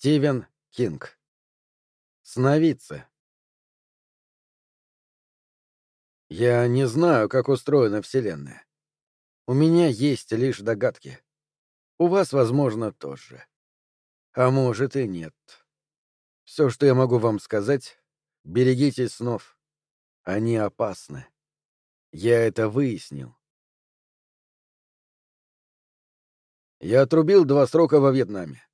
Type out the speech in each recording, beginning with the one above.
Стивен Кинг. Сновидцы. Я не знаю, как устроена Вселенная. У меня есть лишь догадки. У вас, возможно, тоже. А может и нет. Все, что я могу вам сказать, берегитесь снов. Они опасны. Я это выяснил. Я отрубил два срока во Вьетнаме.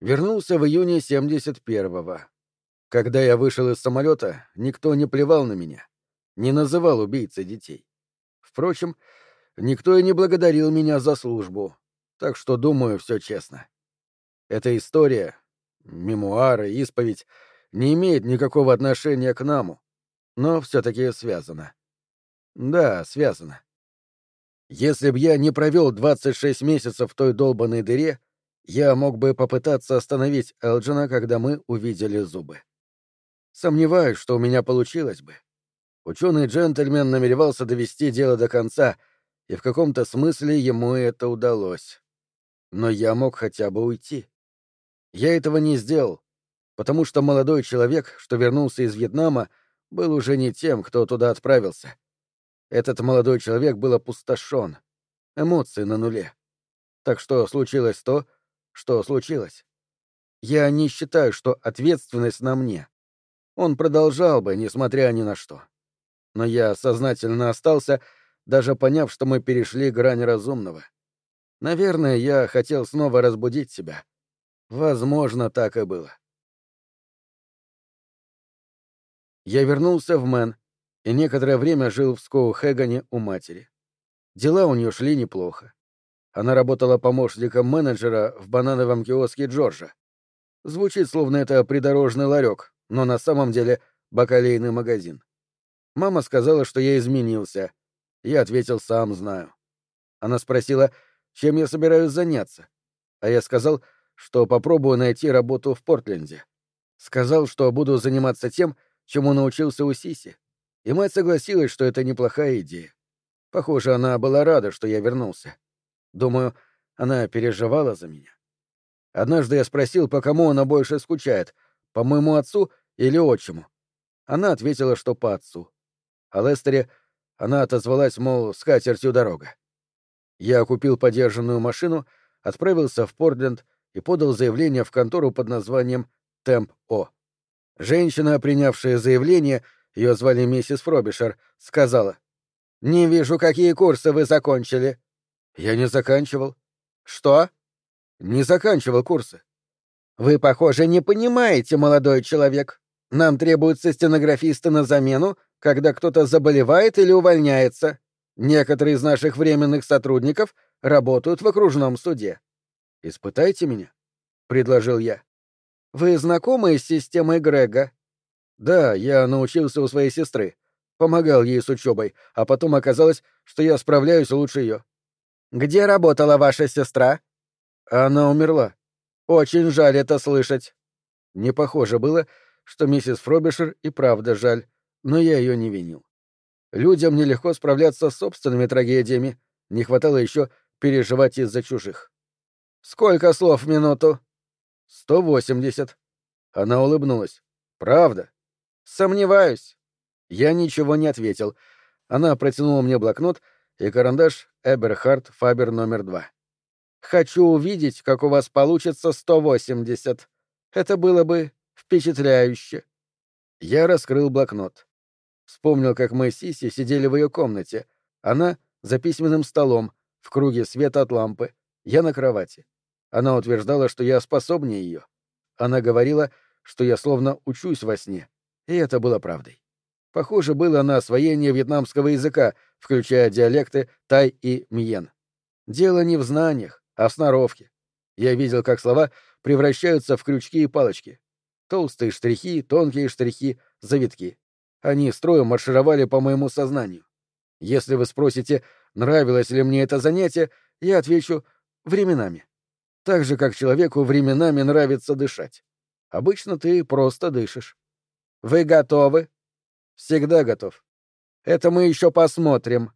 Вернулся в июне 71-го. Когда я вышел из самолета, никто не плевал на меня, не называл убийцей детей. Впрочем, никто и не благодарил меня за службу, так что думаю, все честно. Эта история, мемуары, исповедь, не имеет никакого отношения к наму, но все-таки связана. Да, связана. Если б я не провел 26 месяцев в той долбанной дыре, я мог бы попытаться остановить Элджина, когда мы увидели зубы. Сомневаюсь, что у меня получилось бы. Ученый-джентльмен намеревался довести дело до конца, и в каком-то смысле ему это удалось. Но я мог хотя бы уйти. Я этого не сделал, потому что молодой человек, что вернулся из Вьетнама, был уже не тем, кто туда отправился. Этот молодой человек был опустошен, эмоции на нуле. Так что случилось то, что случилось. Я не считаю, что ответственность на мне. Он продолжал бы, несмотря ни на что. Но я сознательно остался, даже поняв, что мы перешли грань разумного. Наверное, я хотел снова разбудить себя. Возможно, так и было. Я вернулся в Мэн и некоторое время жил в Скоу-Хэгане у матери. Дела у нее шли неплохо. Она работала помощником менеджера в банановом киоске Джорджа. Звучит, словно это придорожный ларек, но на самом деле бакалейный магазин. Мама сказала, что я изменился. Я ответил, сам знаю. Она спросила, чем я собираюсь заняться. А я сказал, что попробую найти работу в Портленде. Сказал, что буду заниматься тем, чему научился у Сиси. И мать согласилась, что это неплохая идея. Похоже, она была рада, что я вернулся. Думаю, она переживала за меня. Однажды я спросил, по кому она больше скучает, по моему отцу или отчиму. Она ответила, что по отцу. О Лестере она отозвалась, мол, с катертью дорога. Я купил подержанную машину, отправился в Портленд и подал заявление в контору под названием Темп-О. Женщина, принявшая заявление, ее звали миссис Фробишер, сказала, «Не вижу, какие курсы вы закончили. Я не заканчивал. Что? Не заканчивал курсы. Вы, похоже, не понимаете, молодой человек. Нам требуются стенографисты на замену, когда кто-то заболевает или увольняется. Некоторые из наших временных сотрудников работают в окружном суде. Испытайте меня, предложил я. Вы знакомы с системой Грега? Да, я научился у своей сестры. Помогал ей с учебой, а потом оказалось, что я справляюсь лучше ее. Где работала ваша сестра? Она умерла. Очень жаль это слышать. Не похоже было, что миссис Фробишер и правда жаль, но я ее не винил. Людям нелегко справляться с собственными трагедиями, не хватало еще переживать из-за чужих. Сколько слов в минуту? Сто восемьдесят. Она улыбнулась. Правда? Сомневаюсь. Я ничего не ответил. Она протянула мне блокнот и карандаш Эберхард Фабер номер два. «Хочу увидеть, как у вас получится 180. Это было бы впечатляюще». Я раскрыл блокнот. Вспомнил, как мы с Сиси сидели в ее комнате. Она за письменным столом, в круге света от лампы. Я на кровати. Она утверждала, что я способнее ее. Она говорила, что я словно учусь во сне. И это было правдой. Похоже было на освоение вьетнамского языка, включая диалекты тай и мьен. Дело не в знаниях, а в сноровке. Я видел, как слова превращаются в крючки и палочки. Толстые штрихи, тонкие штрихи, завитки. Они строем маршировали по моему сознанию. Если вы спросите, нравилось ли мне это занятие, я отвечу «временами». Так же, как человеку временами нравится дышать. Обычно ты просто дышишь. Вы готовы? Всегда готов. Это мы еще посмотрим.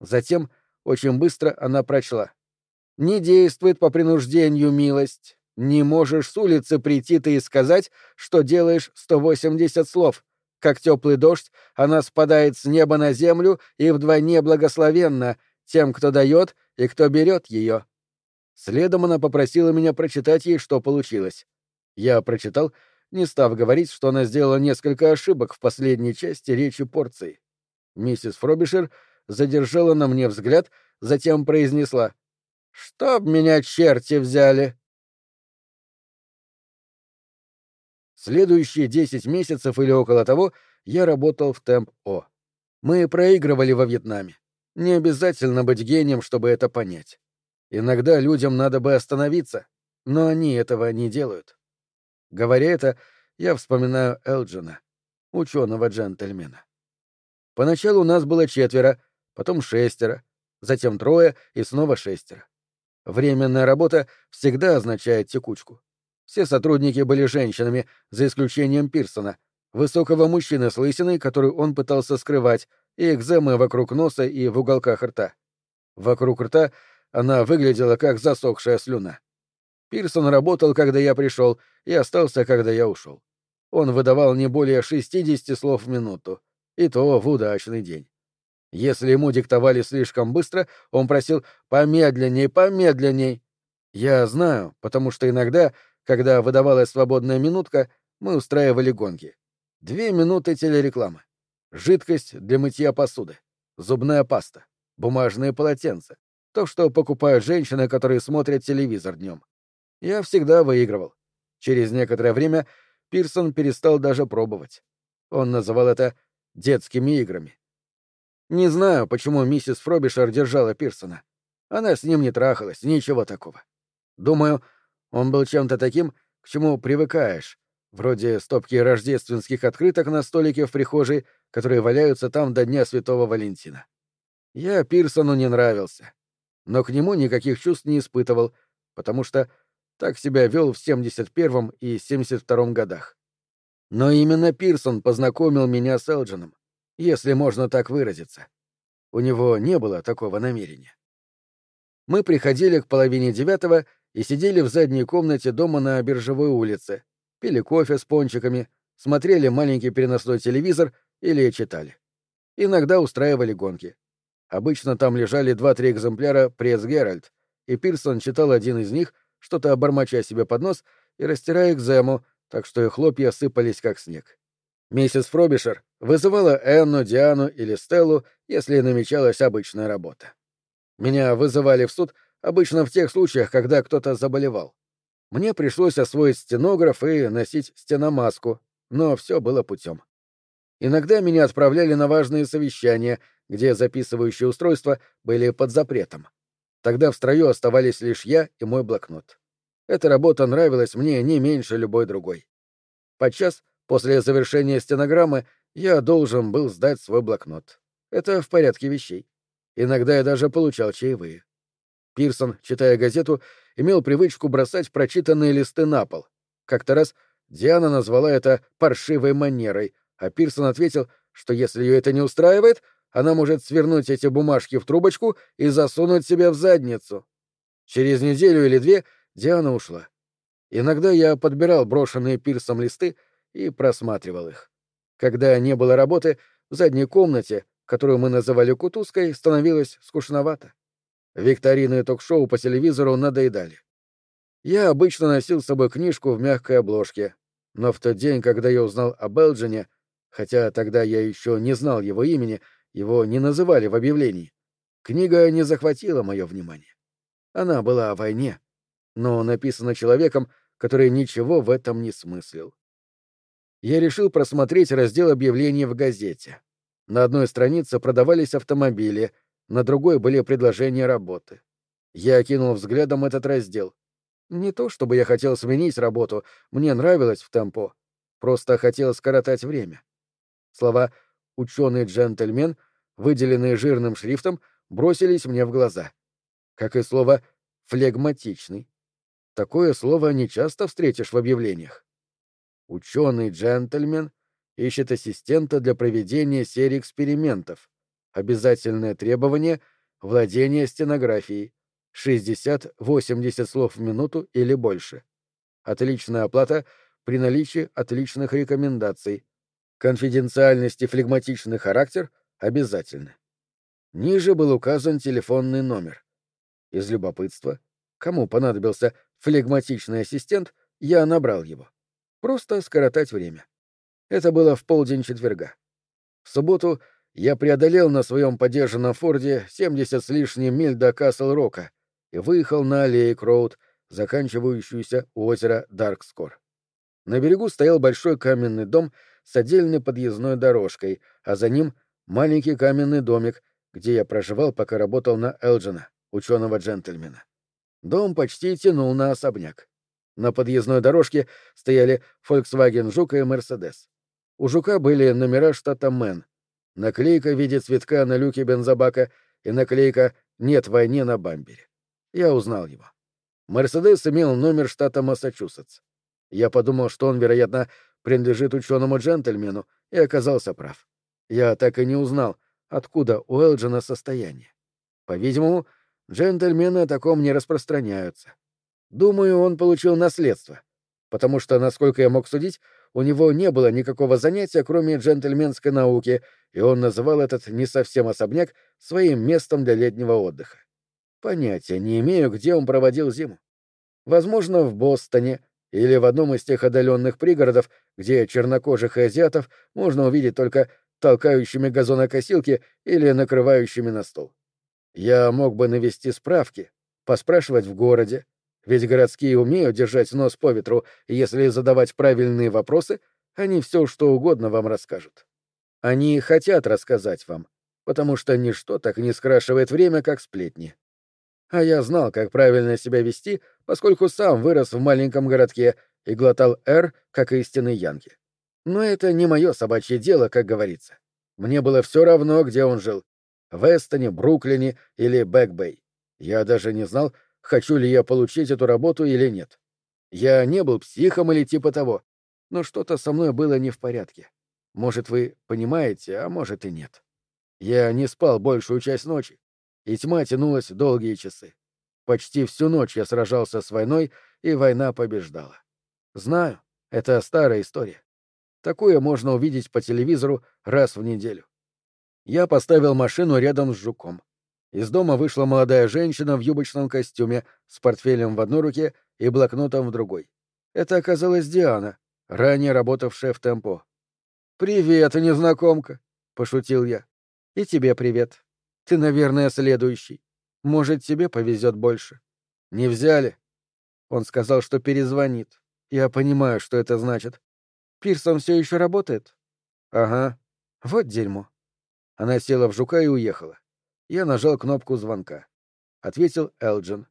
Затем очень быстро она прочла. Не действует по принуждению милость. Не можешь с улицы прийти ты и сказать, что делаешь 180 слов. Как теплый дождь, она спадает с неба на землю и вдвойне благословенна тем, кто дает и кто берет ее. Следом она попросила меня прочитать ей, что получилось. Я прочитал, не став говорить, что она сделала несколько ошибок в последней части речи порции. Миссис Фробишер задержала на мне взгляд, затем произнесла «Чтоб меня черти взяли!» Следующие десять месяцев или около того я работал в Темп-О. Мы проигрывали во Вьетнаме. Не обязательно быть гением, чтобы это понять. Иногда людям надо бы остановиться, но они этого не делают. Говоря это, я вспоминаю Элджина, ученого джентльмена. Поначалу нас было четверо, потом шестеро, затем трое и снова шестеро. Временная работа всегда означает текучку. Все сотрудники были женщинами, за исключением Пирсона, высокого мужчины с лысиной, которую он пытался скрывать, и экземы вокруг носа и в уголках рта. Вокруг рта она выглядела как засохшая слюна. Пирсон работал, когда я пришел, и остался, когда я ушел. Он выдавал не более 60 слов в минуту, и то в удачный день. Если ему диктовали слишком быстро, он просил «помедленней, помедленней». Я знаю, потому что иногда когда выдавалась свободная минутка, мы устраивали гонки. Две минуты телерекламы. Жидкость для мытья посуды. Зубная паста. Бумажные полотенца. То, что покупают женщины, которые смотрят телевизор днем. Я всегда выигрывал. Через некоторое время Пирсон перестал даже пробовать. Он называл это детскими играми. Не знаю, почему миссис Фробишер держала Пирсона. Она с ним не трахалась, ничего такого. Думаю, он был чем-то таким, к чему привыкаешь, вроде стопки рождественских открыток на столике в прихожей, которые валяются там до Дня Святого Валентина. Я Пирсону не нравился, но к нему никаких чувств не испытывал, потому что так себя вел в 71-м и 72-м годах. Но именно Пирсон познакомил меня с Элджином, если можно так выразиться. У него не было такого намерения. Мы приходили к половине девятого и сидели в задней комнате дома на Биржевой улице, пили кофе с пончиками, смотрели маленький переносной телевизор или читали. Иногда устраивали гонки. Обычно там лежали два-три экземпляра «Пресс Геральт», и Пирсон читал один из них, что-то обормоча себе под нос и растирая экзему, так что их хлопья сыпались как снег. Миссис Фробишер вызывала Энну, Диану или Стеллу, если намечалась обычная работа. Меня вызывали в суд обычно в тех случаях, когда кто-то заболевал. Мне пришлось освоить стенограф и носить стеномаску, но все было путем. Иногда меня отправляли на важные совещания, где записывающие устройства были под запретом. Тогда в строю оставались лишь я и мой блокнот. Эта работа нравилась мне не меньше любой другой. Подчас, после завершения стенограммы, я должен был сдать свой блокнот. Это в порядке вещей. Иногда я даже получал чаевые. Пирсон, читая газету, имел привычку бросать прочитанные листы на пол. Как-то раз Диана назвала это паршивой манерой, а Пирсон ответил, что если ее это не устраивает, она может свернуть эти бумажки в трубочку и засунуть себе в задницу. Через неделю или две Диана ушла. Иногда я подбирал брошенные Пирсом листы и просматривал их. Когда не было работы, в задней комнате, которую мы называли кутузкой, становилось скучновато. Викторины и ток-шоу по телевизору надоедали. Я обычно носил с собой книжку в мягкой обложке, но в тот день, когда я узнал о Белджине, хотя тогда я еще не знал его имени, его не называли в объявлении, книга не захватила мое внимание. Она была о войне, но написана человеком, который ничего в этом не смыслил. Я решил просмотреть раздел объявлений в газете. На одной странице продавались автомобили, на другой были предложения работы. Я окинул взглядом этот раздел. Не то чтобы я хотел сменить работу, мне нравилось в темпо. Просто хотел скоротать время. Слова «ученый джентльмен», выделенные жирным шрифтом, бросились мне в глаза. Как и слово «флегматичный». Такое слово не часто встретишь в объявлениях. Ученый джентльмен ищет ассистента для проведения серии экспериментов. Обязательное требование — владение стенографией. 60-80 слов в минуту или больше. Отличная оплата при наличии отличных рекомендаций. Конфиденциальность и флегматичный характер обязательны. Ниже был указан телефонный номер. Из любопытства, кому понадобился флегматичный ассистент, я набрал его. Просто скоротать время. Это было в полдень четверга. В субботу я преодолел на своем подержанном Форде 70 с лишним миль до Касл-Рока и выехал на Лейк-Роуд, заканчивающуюся у озера Даркскор. На берегу стоял большой каменный дом с отдельной подъездной дорожкой, а за ним маленький каменный домик, где я проживал, пока работал на Элджина, ученого джентльмена. Дом почти тянул на особняк. На подъездной дорожке стояли Volkswagen Жука и Мерседес. У Жука были номера штата Мэн, наклейка в виде цветка на люке бензобака и наклейка «Нет войны» на бампере. Я узнал его. Мерседес имел номер штата Массачусетс. Я подумал, что он, вероятно, принадлежит ученому джентльмену, и оказался прав. Я так и не узнал, откуда у Элджина состояние. По-видимому, джентльмены о таком не распространяются. Думаю, он получил наследство, потому что, насколько я мог судить, у него не было никакого занятия, кроме джентльменской науки, и он называл этот не совсем особняк своим местом для летнего отдыха. Понятия не имею, где он проводил зиму. Возможно, в Бостоне или в одном из тех отдаленных пригородов, где чернокожих и азиатов можно увидеть только толкающими газонокосилки или накрывающими на стол. Я мог бы навести справки, поспрашивать в городе, ведь городские умеют держать нос по ветру, и если задавать правильные вопросы, они все что угодно вам расскажут. Они хотят рассказать вам, потому что ничто так не скрашивает время, как сплетни. А я знал, как правильно себя вести, поскольку сам вырос в маленьком городке и глотал «Р», как истинный янки. Но это не мое собачье дело, как говорится. Мне было все равно, где он жил — в Эстоне, Бруклине или Бэк-Бэй. Я даже не знал, хочу ли я получить эту работу или нет. Я не был психом или типа того, но что-то со мной было не в порядке. Может, вы понимаете, а может и нет. Я не спал большую часть ночи, и тьма тянулась долгие часы. Почти всю ночь я сражался с войной, и война побеждала. Знаю, это старая история. Такое можно увидеть по телевизору раз в неделю. Я поставил машину рядом с жуком. Из дома вышла молодая женщина в юбочном костюме с портфелем в одной руке и блокнотом в другой. Это оказалась Диана, ранее работавшая в Темпо. «Привет, незнакомка!» — пошутил я. «И тебе привет. Ты, наверное, следующий. Может, тебе повезет больше». «Не взяли?» Он сказал, что перезвонит. Я понимаю, что это значит. Пирсон все еще работает? Ага. Вот дерьмо. Она села в жука и уехала. Я нажал кнопку звонка. Ответил Элджин.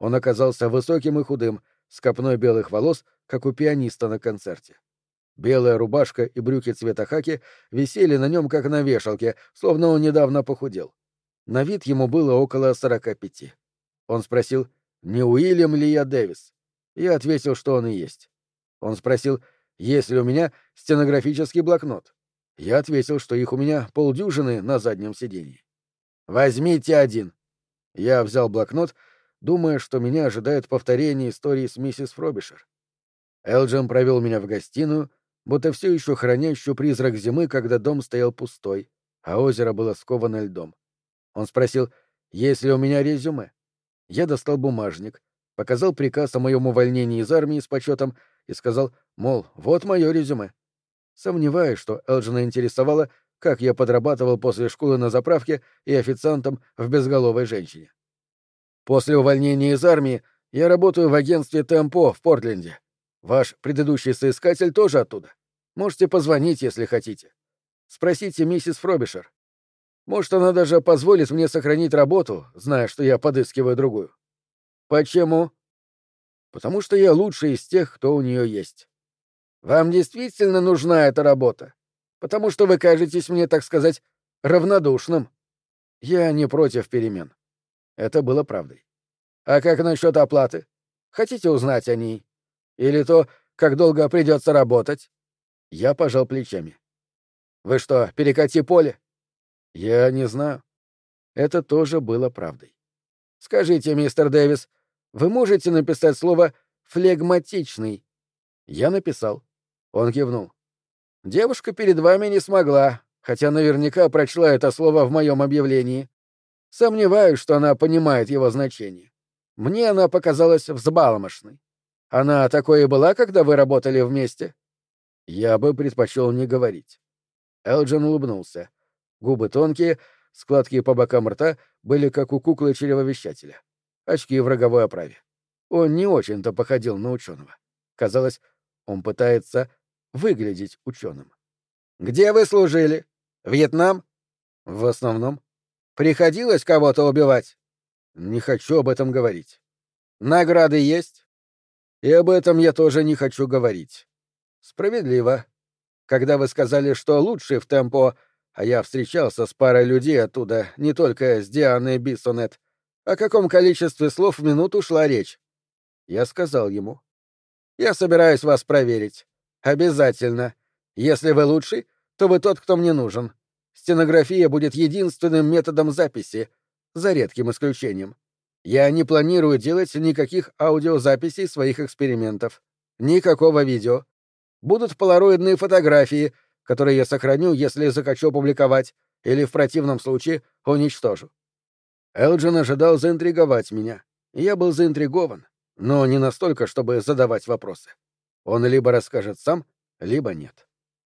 Он оказался высоким и худым, с копной белых волос, как у пианиста на концерте. Белая рубашка и брюки цвета хаки висели на нем, как на вешалке, словно он недавно похудел. На вид ему было около сорока пяти. Он спросил, не Уильям ли я Дэвис? Я ответил, что он и есть. Он спросил, есть ли у меня стенографический блокнот. Я ответил, что их у меня полдюжины на заднем сиденье. «Возьмите один». Я взял блокнот, думая, что меня ожидает повторение истории с миссис Фробишер. Элджин провел меня в гостиную, будто все еще хранящую призрак зимы, когда дом стоял пустой, а озеро было сковано льдом. Он спросил, есть ли у меня резюме. Я достал бумажник, показал приказ о моем увольнении из армии с почетом и сказал, мол, вот мое резюме. Сомневаюсь, что Элджина интересовало, как я подрабатывал после школы на заправке и официантом в безголовой женщине. После увольнения из армии я работаю в агентстве Темпо в Портленде. Ваш предыдущий соискатель тоже оттуда. Можете позвонить, если хотите. Спросите миссис Фробишер. Может, она даже позволит мне сохранить работу, зная, что я подыскиваю другую. Почему? потому что я лучший из тех, кто у нее есть. Вам действительно нужна эта работа, потому что вы кажетесь мне, так сказать, равнодушным. Я не против перемен. Это было правдой. А как насчет оплаты? Хотите узнать о ней? Или то, как долго придется работать? Я пожал плечами. Вы что, перекати поле? Я не знаю. Это тоже было правдой. Скажите, мистер Дэвис, вы можете написать слово флегматичный. Я написал. Он кивнул. Девушка перед вами не смогла, хотя наверняка прочла это слово в моем объявлении. Сомневаюсь, что она понимает его значение. Мне она показалась взбаломошной. Она такой и была, когда вы работали вместе? Я бы предпочел не говорить. Элджин улыбнулся. Губы тонкие, складки по бокам рта были как у куклы чревовещателя. Очки в роговой оправе. Он не очень-то походил на ученого. Казалось, он пытается выглядеть ученым. «Где вы служили? Вьетнам?» «В основном. Приходилось кого-то убивать?» «Не хочу об этом говорить». «Награды есть?» «И об этом я тоже не хочу говорить». «Справедливо. Когда вы сказали, что лучший в темпо, а я встречался с парой людей оттуда, не только с Дианой Биссонет, о каком количестве слов в минуту шла речь?» Я сказал ему. «Я собираюсь вас проверить. Обязательно. Если вы лучший, то вы тот, кто мне нужен. Стенография будет единственным методом записи, за редким исключением. Я не планирую делать никаких аудиозаписей своих экспериментов. Никакого видео. Будут полароидные фотографии, которые я сохраню, если захочу публиковать, или в противном случае уничтожу. Элджин ожидал заинтриговать меня. Я был заинтригован, но не настолько, чтобы задавать вопросы. Он либо расскажет сам, либо нет.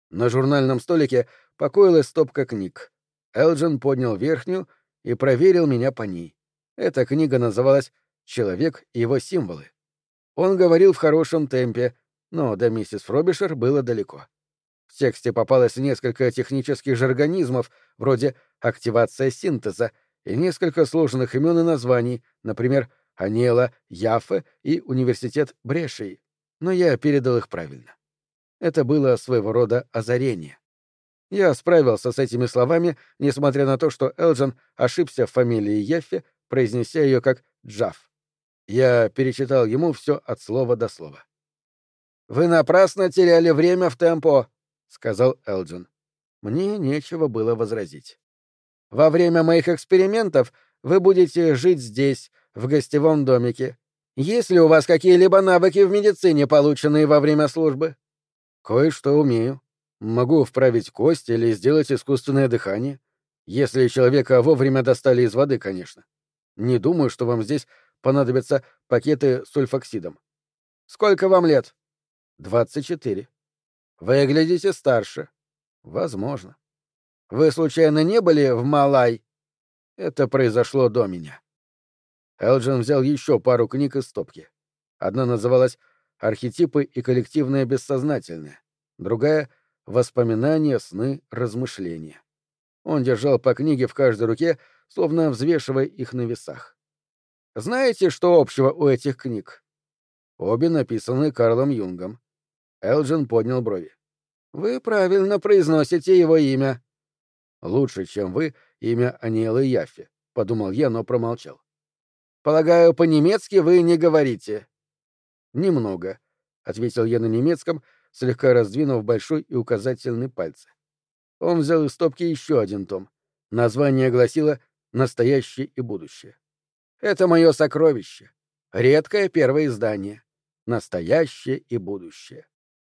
На журнальном столике покоилась стопка книг. Элджин поднял верхнюю и проверил меня по ней. Эта книга называлась «Человек и его символы». Он говорил в хорошем темпе, но до миссис Фробишер было далеко. В тексте попалось несколько технических жаргонизмов, вроде «активация синтеза», и несколько сложных имен и названий, например, Анела, Яфе и Университет Брешии но я передал их правильно. Это было своего рода озарение. Я справился с этими словами, несмотря на то, что Элджин ошибся в фамилии Яффе, произнеся ее как Джаф. Я перечитал ему все от слова до слова. «Вы напрасно теряли время в темпо», — сказал Элджин. Мне нечего было возразить. «Во время моих экспериментов вы будете жить здесь, в гостевом домике, есть ли у вас какие-либо навыки в медицине, полученные во время службы? Кое-что умею. Могу вправить кость или сделать искусственное дыхание. Если человека вовремя достали из воды, конечно. Не думаю, что вам здесь понадобятся пакеты с ульфоксидом. Сколько вам лет? Двадцать четыре. Выглядите старше. Возможно. Вы случайно не были в Малай? Это произошло до меня. Элджин взял еще пару книг из стопки. Одна называлась «Архетипы и коллективное бессознательное», другая — «Воспоминания, сны, размышления». Он держал по книге в каждой руке, словно взвешивая их на весах. Знаете, что общего у этих книг? Обе написаны Карлом Юнгом. Элджин поднял брови. Вы правильно произносите его имя. Лучше, чем вы, имя Аниэлы Яффи, подумал я, но промолчал. Полагаю, по-немецки вы не говорите. Немного, ответил я на немецком, слегка раздвинув большой и указательный пальцы. Он взял из стопки еще один том. Название гласило «Настоящее и будущее». Это мое сокровище. Редкое первое издание. Настоящее и будущее.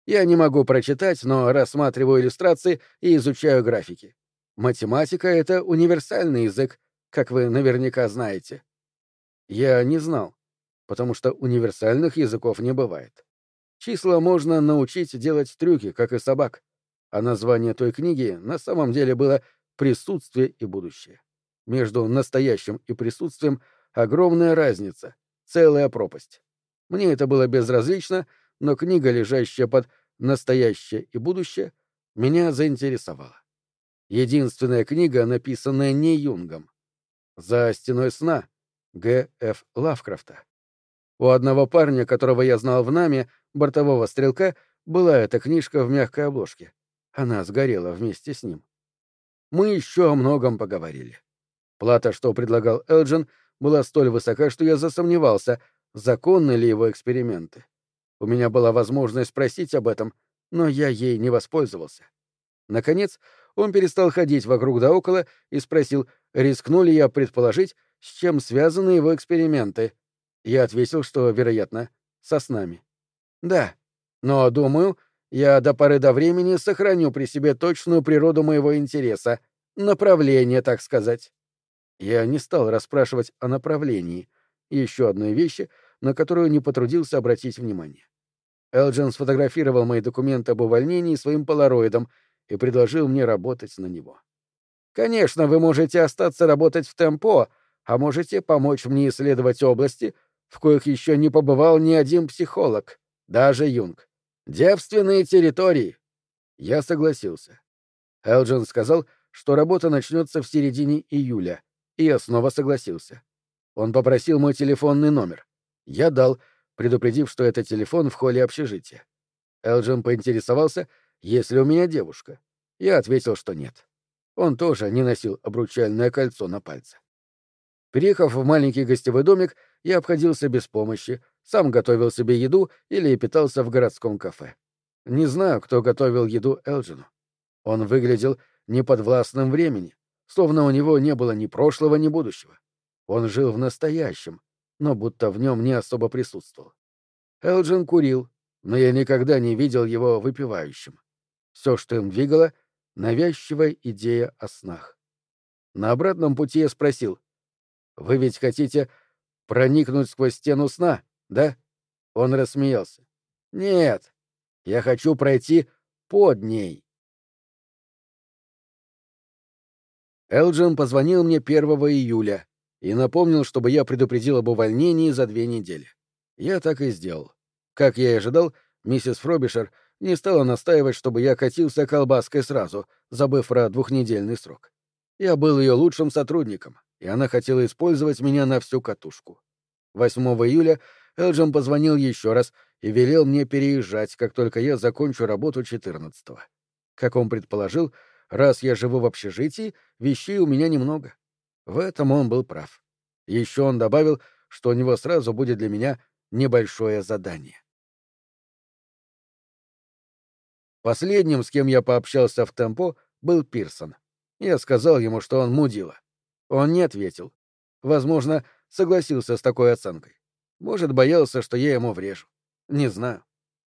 Я не могу прочитать, но рассматриваю иллюстрации и изучаю графики. Математика — это универсальный язык, как вы наверняка знаете. Я не знал, потому что универсальных языков не бывает. Числа можно научить делать трюки, как и собак, а название той книги на самом деле было «Присутствие и будущее». Между настоящим и присутствием огромная разница, целая пропасть. Мне это было безразлично, но книга, лежащая под «Настоящее и будущее», меня заинтересовала. Единственная книга, написанная не Юнгом. «За стеной сна» Г. Ф. Лавкрафта. У одного парня, которого я знал в Наме, бортового стрелка, была эта книжка в мягкой обложке. Она сгорела вместе с ним. Мы еще о многом поговорили. Плата, что предлагал Элджин, была столь высока, что я засомневался, законны ли его эксперименты. У меня была возможность спросить об этом, но я ей не воспользовался. Наконец, он перестал ходить вокруг да около и спросил, рискну ли я предположить, с чем связаны его эксперименты. Я ответил, что, вероятно, со снами. Да, но, думаю, я до поры до времени сохраню при себе точную природу моего интереса, направление, так сказать. Я не стал расспрашивать о направлении, еще одной вещи, на которую не потрудился обратить внимание. Элджин сфотографировал мои документы об увольнении своим полароидом и предложил мне работать на него. Конечно, вы можете остаться работать в темпо, а можете помочь мне исследовать области, в коих еще не побывал ни один психолог, даже Юнг. Девственные территории. Я согласился. Элджин сказал, что работа начнется в середине июля, и я снова согласился. Он попросил мой телефонный номер. Я дал, предупредив, что это телефон в холле общежития. Элджин поинтересовался, есть ли у меня девушка. Я ответил, что нет. Он тоже не носил обручальное кольцо на пальце. Приехав в маленький гостевой домик, я обходился без помощи, сам готовил себе еду или питался в городском кафе. Не знаю, кто готовил еду Элджину. Он выглядел неподвластным времени, словно у него не было ни прошлого, ни будущего. Он жил в настоящем, но будто в нем не особо присутствовал. Элджин курил, но я никогда не видел его выпивающим. Все, что им двигало — навязчивая идея о снах. На обратном пути я спросил, «Вы ведь хотите проникнуть сквозь стену сна, да?» Он рассмеялся. «Нет, я хочу пройти под ней». Элджин позвонил мне 1 июля и напомнил, чтобы я предупредил об увольнении за две недели. Я так и сделал. Как я и ожидал, миссис Фробишер не стала настаивать, чтобы я катился колбаской сразу, забыв про двухнедельный срок. Я был ее лучшим сотрудником, и она хотела использовать меня на всю катушку. 8 июля Элджин позвонил еще раз и велел мне переезжать, как только я закончу работу 14-го. Как он предположил, раз я живу в общежитии, вещей у меня немного. В этом он был прав. Еще он добавил, что у него сразу будет для меня небольшое задание. Последним, с кем я пообщался в темпо, был Пирсон. Я сказал ему, что он мудила. Он не ответил. Возможно, согласился с такой оценкой. Может, боялся, что я ему врежу. Не знаю.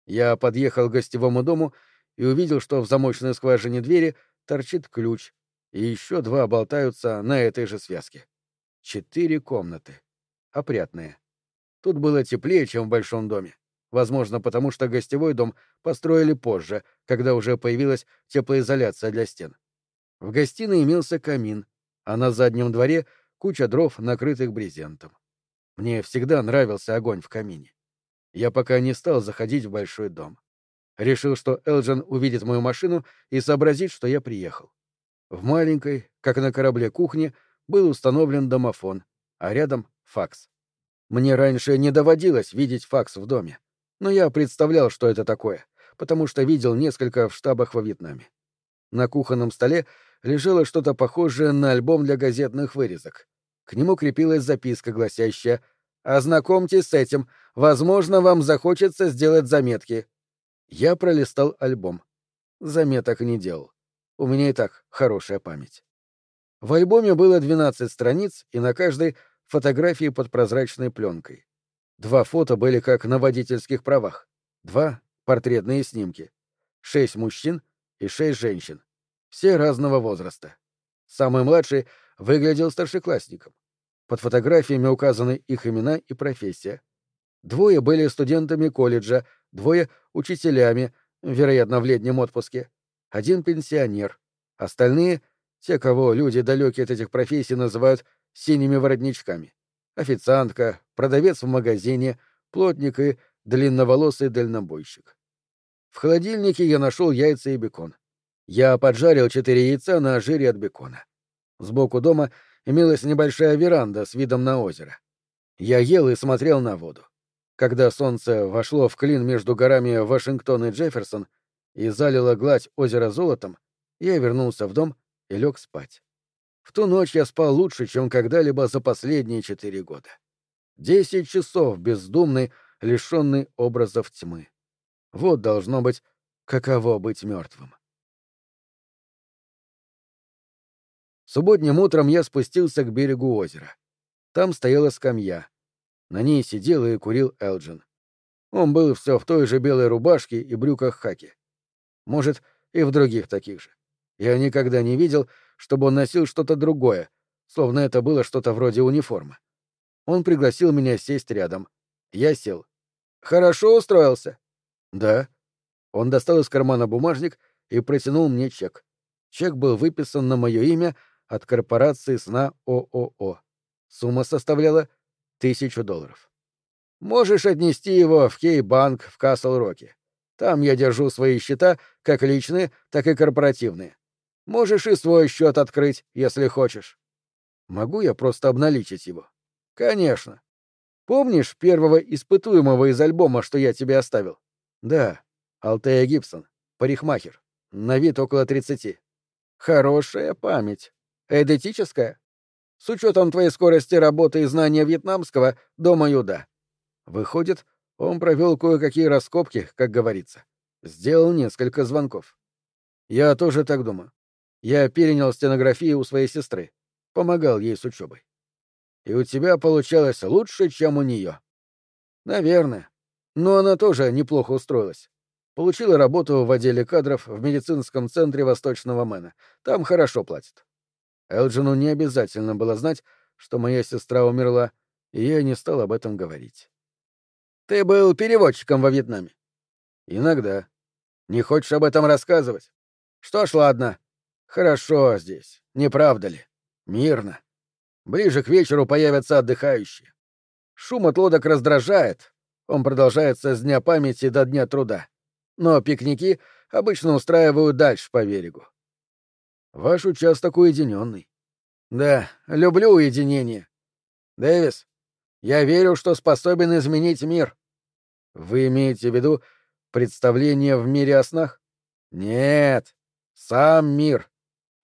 Я подъехал к гостевому дому и увидел, что в замочной скважине двери торчит ключ, и еще два болтаются на этой же связке. Четыре комнаты. Опрятные. Тут было теплее, чем в большом доме. Возможно, потому что гостевой дом построили позже, когда уже появилась теплоизоляция для стен. В гостиной имелся камин, а на заднем дворе куча дров, накрытых брезентом. Мне всегда нравился огонь в камине. Я пока не стал заходить в большой дом. Решил, что Элджин увидит мою машину и сообразит, что я приехал. В маленькой, как на корабле кухне, был установлен домофон, а рядом — факс. Мне раньше не доводилось видеть факс в доме, но я представлял, что это такое, потому что видел несколько в штабах во Вьетнаме. На кухонном столе лежало что-то похожее на альбом для газетных вырезок. К нему крепилась записка, гласящая «Ознакомьтесь с этим, возможно, вам захочется сделать заметки». Я пролистал альбом. Заметок не делал. У меня и так хорошая память. В альбоме было 12 страниц, и на каждой фотографии под прозрачной пленкой. Два фото были как на водительских правах. Два — портретные снимки. Шесть мужчин и шесть женщин. Все разного возраста. Самый младший выглядел старшеклассником. Под фотографиями указаны их имена и профессия. Двое были студентами колледжа, двое — учителями, вероятно, в летнем отпуске. Один пенсионер. Остальные — те, кого люди, далекие от этих профессий, называют синими воротничками. Официантка, продавец в магазине, плотник и длинноволосый дальнобойщик. В холодильнике я нашел яйца и бекон. Я поджарил четыре яйца на жире от бекона. Сбоку дома имелась небольшая веранда с видом на озеро. Я ел и смотрел на воду. Когда солнце вошло в клин между горами Вашингтон и Джефферсон и залило гладь озера золотом, я вернулся в дом и лег спать. В ту ночь я спал лучше, чем когда-либо за последние четыре года. Десять часов бездумный, лишенный образов тьмы. Вот должно быть, каково быть мертвым. Субботним утром я спустился к берегу озера. Там стояла скамья. На ней сидел и курил Элджин. Он был все в той же белой рубашке и брюках хаки. Может, и в других таких же. Я никогда не видел, чтобы он носил что-то другое, словно это было что-то вроде униформы. Он пригласил меня сесть рядом. Я сел. «Хорошо устроился?» «Да». Он достал из кармана бумажник и протянул мне чек. Чек был выписан на мое имя от корпорации сна ООО. Сумма составляла тысячу долларов. Можешь отнести его в Кей-банк в Касл-Роке. Там я держу свои счета, как личные, так и корпоративные. Можешь и свой счет открыть, если хочешь. Могу я просто обналичить его? Конечно. Помнишь первого испытуемого из альбома, что я тебе оставил? Да. Алтея Гибсон. Парикмахер. На вид около тридцати. Хорошая память. Эдетическая? С учетом твоей скорости работы и знания вьетнамского, думаю, да. Выходит, он провел кое-какие раскопки, как говорится. Сделал несколько звонков. Я тоже так думаю. Я перенял стенографию у своей сестры. Помогал ей с учебой. И у тебя получалось лучше, чем у нее. Наверное. Но она тоже неплохо устроилась. Получила работу в отделе кадров в медицинском центре Восточного Мэна. Там хорошо платят. Элджину не обязательно было знать, что моя сестра умерла, и я не стал об этом говорить. Ты был переводчиком во Вьетнаме? Иногда. Не хочешь об этом рассказывать? Что ж, ладно. Хорошо здесь, не правда ли? Мирно. Ближе к вечеру появятся отдыхающие. Шум от лодок раздражает. Он продолжается с дня памяти до дня труда. Но пикники обычно устраивают дальше по берегу. Ваш участок уединенный. Да, люблю уединение. Дэвис, я верю, что способен изменить мир. Вы имеете в виду представление в мире о снах? Нет, сам мир,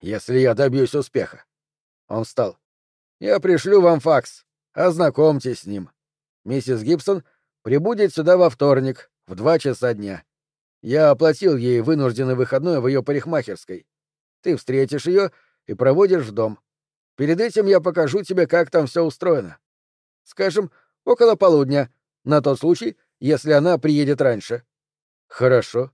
если я добьюсь успеха. Он встал. Я пришлю вам факс. Ознакомьтесь с ним. Миссис Гибсон прибудет сюда во вторник в два часа дня. Я оплатил ей вынужденный выходной в ее парикмахерской. Ты встретишь ее и проводишь в дом. Перед этим я покажу тебе, как там все устроено. Скажем, около полудня, на тот случай, если она приедет раньше. Хорошо.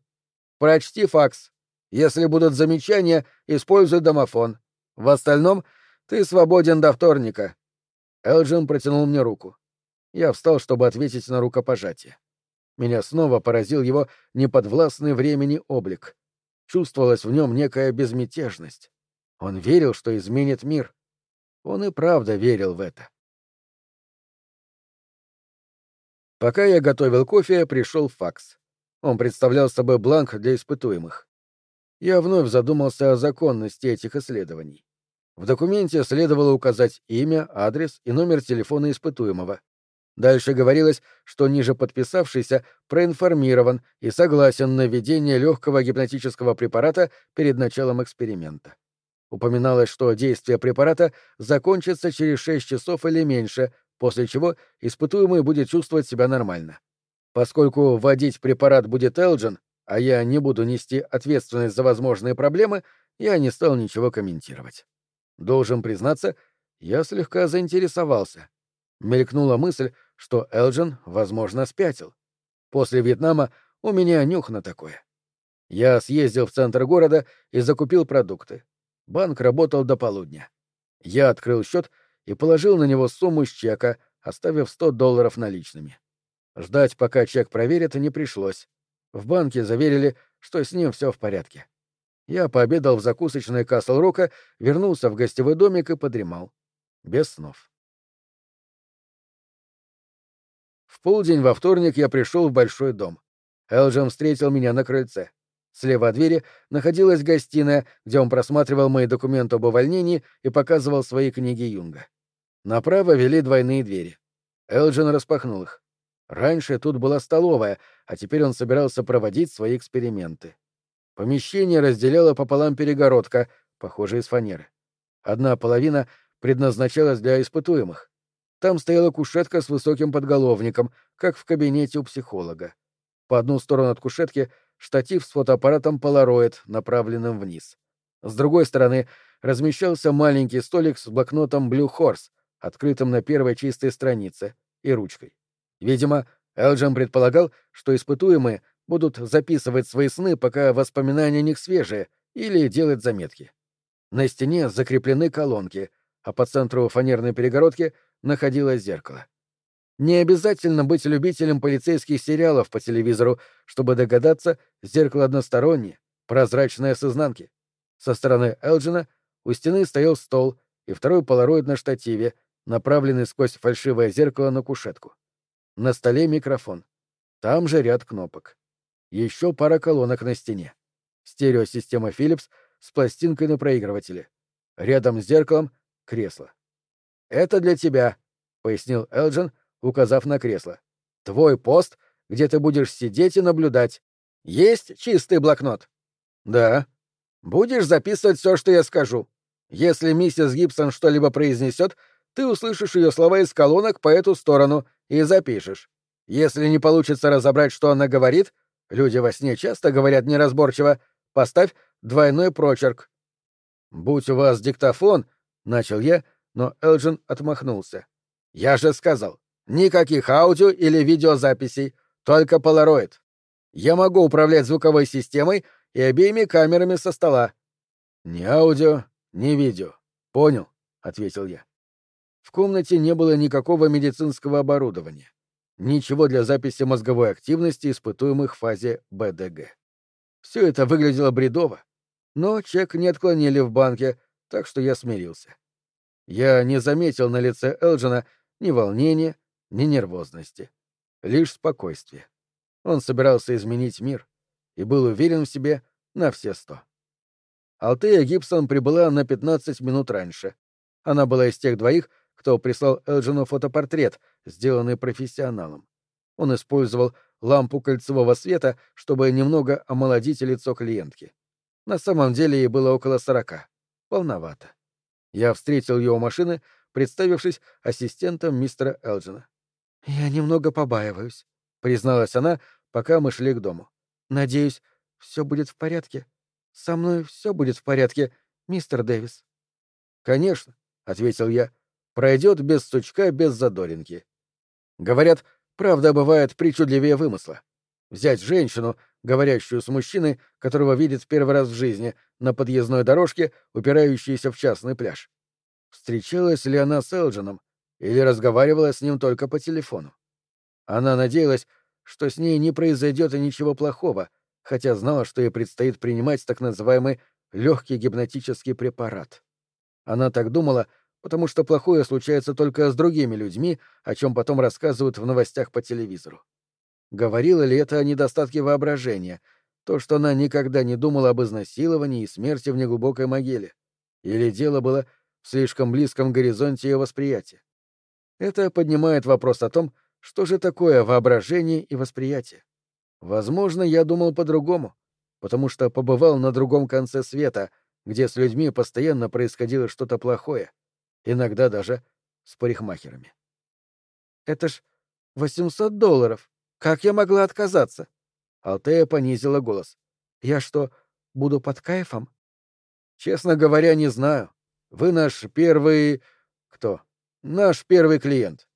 Прочти факс. Если будут замечания, используй домофон. В остальном ты свободен до вторника. Элджин протянул мне руку. Я встал, чтобы ответить на рукопожатие. Меня снова поразил его неподвластный времени облик. Чувствовалась в нем некая безмятежность. Он верил, что изменит мир. Он и правда верил в это. Пока я готовил кофе, пришел факс. Он представлял собой бланк для испытуемых. Я вновь задумался о законности этих исследований. В документе следовало указать имя, адрес и номер телефона испытуемого. Дальше говорилось, что ниже подписавшийся проинформирован и согласен на введение легкого гипнотического препарата перед началом эксперимента. Упоминалось, что действие препарата закончится через 6 часов или меньше, после чего испытуемый будет чувствовать себя нормально. Поскольку вводить препарат будет Элджин, а я не буду нести ответственность за возможные проблемы, я не стал ничего комментировать. Должен признаться, я слегка заинтересовался. Мелькнула мысль, что Элджин, возможно, спятил. После Вьетнама у меня нюх на такое. Я съездил в центр города и закупил продукты. Банк работал до полудня. Я открыл счет и положил на него сумму с чека, оставив 100 долларов наличными. Ждать, пока чек проверят, не пришлось. В банке заверили, что с ним все в порядке. Я пообедал в закусочной Касл-Рока, вернулся в гостевой домик и подремал. Без снов. В полдень во вторник я пришел в большой дом. Элджем встретил меня на крыльце. Слева от двери находилась гостиная, где он просматривал мои документы об увольнении и показывал свои книги Юнга. Направо вели двойные двери. Элджин распахнул их. Раньше тут была столовая, а теперь он собирался проводить свои эксперименты. Помещение разделяло пополам перегородка, похожая из фанеры. Одна половина предназначалась для испытуемых. Там стояла кушетка с высоким подголовником, как в кабинете у психолога. По одну сторону от кушетки штатив с фотоаппаратом Polaroid, направленным вниз. С другой стороны размещался маленький столик с блокнотом Blue Horse, открытым на первой чистой странице, и ручкой. Видимо, Элджин предполагал, что испытуемые будут записывать свои сны, пока воспоминания о них свежие, или делать заметки. На стене закреплены колонки, а по центру фанерной перегородки находилось зеркало. Не обязательно быть любителем полицейских сериалов по телевизору, чтобы догадаться, зеркало одностороннее, прозрачное с изнанки. Со стороны Элджина у стены стоял стол и второй полароид на штативе, направленный сквозь фальшивое зеркало на кушетку. На столе микрофон. Там же ряд кнопок. Еще пара колонок на стене. Стереосистема Philips с пластинкой на проигрывателе. Рядом с зеркалом — кресло. «Это для тебя», — пояснил Элджин, указав на кресло. «Твой пост, где ты будешь сидеть и наблюдать. Есть чистый блокнот?» «Да». «Будешь записывать все, что я скажу. Если миссис Гибсон что-либо произнесет, ты услышишь ее слова из колонок по эту сторону и запишешь. Если не получится разобрать, что она говорит, люди во сне часто говорят неразборчиво, поставь двойной прочерк. «Будь у вас диктофон», — начал я, но Элджин отмахнулся. «Я же сказал, никаких аудио или видеозаписей, только полароид. Я могу управлять звуковой системой и обеими камерами со стола». «Ни аудио, ни видео. Понял», — ответил я. В комнате не было никакого медицинского оборудования. Ничего для записи мозговой активности испытуемых в фазе БДГ. Все это выглядело бредово, но чек не отклонили в банке, так что я смирился. Я не заметил на лице Элджина ни волнения, ни нервозности. Лишь спокойствие. Он собирался изменить мир и был уверен в себе на все сто. Алтея Гибсон прибыла на 15 минут раньше. Она была из тех двоих, кто прислал Элджину фотопортрет, сделанный профессионалом. Он использовал лампу кольцевого света, чтобы немного омолодить лицо клиентки. На самом деле ей было около сорока. Полновато. Я встретил ее у машины, представившись ассистентом мистера Элджина. «Я немного побаиваюсь», — призналась она, пока мы шли к дому. «Надеюсь, все будет в порядке. Со мной все будет в порядке, мистер Дэвис». «Конечно», — ответил я. «Пройдет без стучка, без задоринки». Говорят, Правда бывает причудливее вымысла. Взять женщину, говорящую с мужчиной, которого видит первый раз в жизни, на подъездной дорожке, упирающейся в частный пляж. Встречалась ли она с Элджином или разговаривала с ним только по телефону? Она надеялась, что с ней не произойдет ничего плохого, хотя знала, что ей предстоит принимать так называемый легкий гипнотический препарат. Она так думала, потому что плохое случается только с другими людьми, о чем потом рассказывают в новостях по телевизору. Говорила ли это о недостатке воображения, то, что она никогда не думала об изнасиловании и смерти в неглубокой могиле? Или дело было в слишком близком горизонте ее восприятия? Это поднимает вопрос о том, что же такое воображение и восприятие. Возможно, я думал по-другому, потому что побывал на другом конце света, где с людьми постоянно происходило что-то плохое, иногда даже с парикмахерами. «Это ж восемьсот долларов! Как я могла отказаться?» Алтея понизила голос. «Я что, буду под кайфом?» «Честно говоря, не знаю. Вы наш первый... Кто? Наш первый клиент».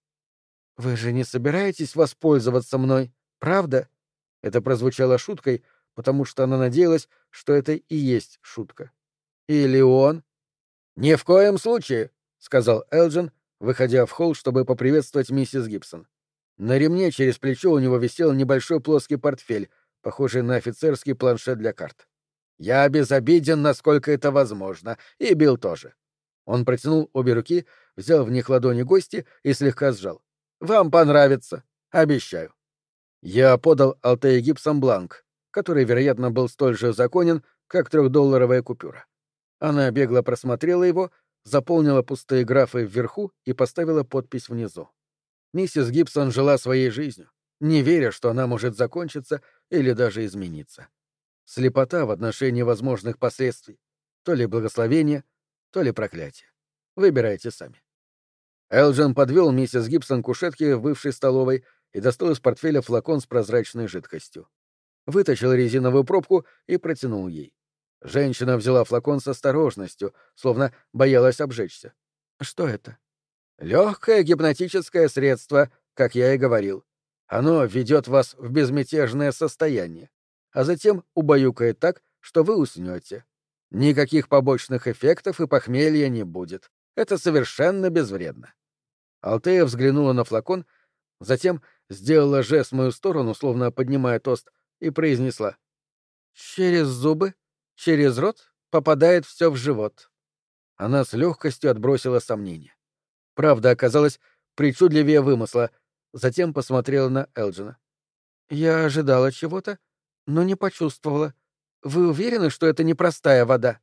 «Вы же не собираетесь воспользоваться мной, правда?» Это прозвучало шуткой, потому что она надеялась, что это и есть шутка. «Или он?» «Ни в коем случае!» — сказал Элджин, выходя в холл, чтобы поприветствовать миссис Гибсон. На ремне через плечо у него висел небольшой плоский портфель, похожий на офицерский планшет для карт. «Я безобиден, насколько это возможно, и Билл тоже». Он протянул обе руки, взял в них ладони гости и слегка сжал. «Вам понравится. Обещаю». Я подал Алтея Гибсон бланк, который, вероятно, был столь же законен, как трехдолларовая купюра. Она бегло просмотрела его заполнила пустые графы вверху и поставила подпись внизу. Миссис Гибсон жила своей жизнью, не веря, что она может закончиться или даже измениться. Слепота в отношении возможных последствий. То ли благословение, то ли проклятие. Выбирайте сами. Элджин подвел миссис Гибсон к кушетке в бывшей столовой и достал из портфеля флакон с прозрачной жидкостью. Вытащил резиновую пробку и протянул ей. Женщина взяла флакон с осторожностью, словно боялась обжечься. Что это? Легкое гипнотическое средство, как я и говорил. Оно ведет вас в безмятежное состояние, а затем убаюкает так, что вы уснете. Никаких побочных эффектов и похмелья не будет. Это совершенно безвредно. Алтея взглянула на флакон, затем сделала жест в мою сторону, словно поднимая тост, и произнесла. «Через зубы, через рот попадает все в живот». Она с легкостью отбросила сомнения. Правда оказалась причудливее вымысла, затем посмотрела на Элджина. «Я ожидала чего-то, но не почувствовала. Вы уверены, что это непростая вода?»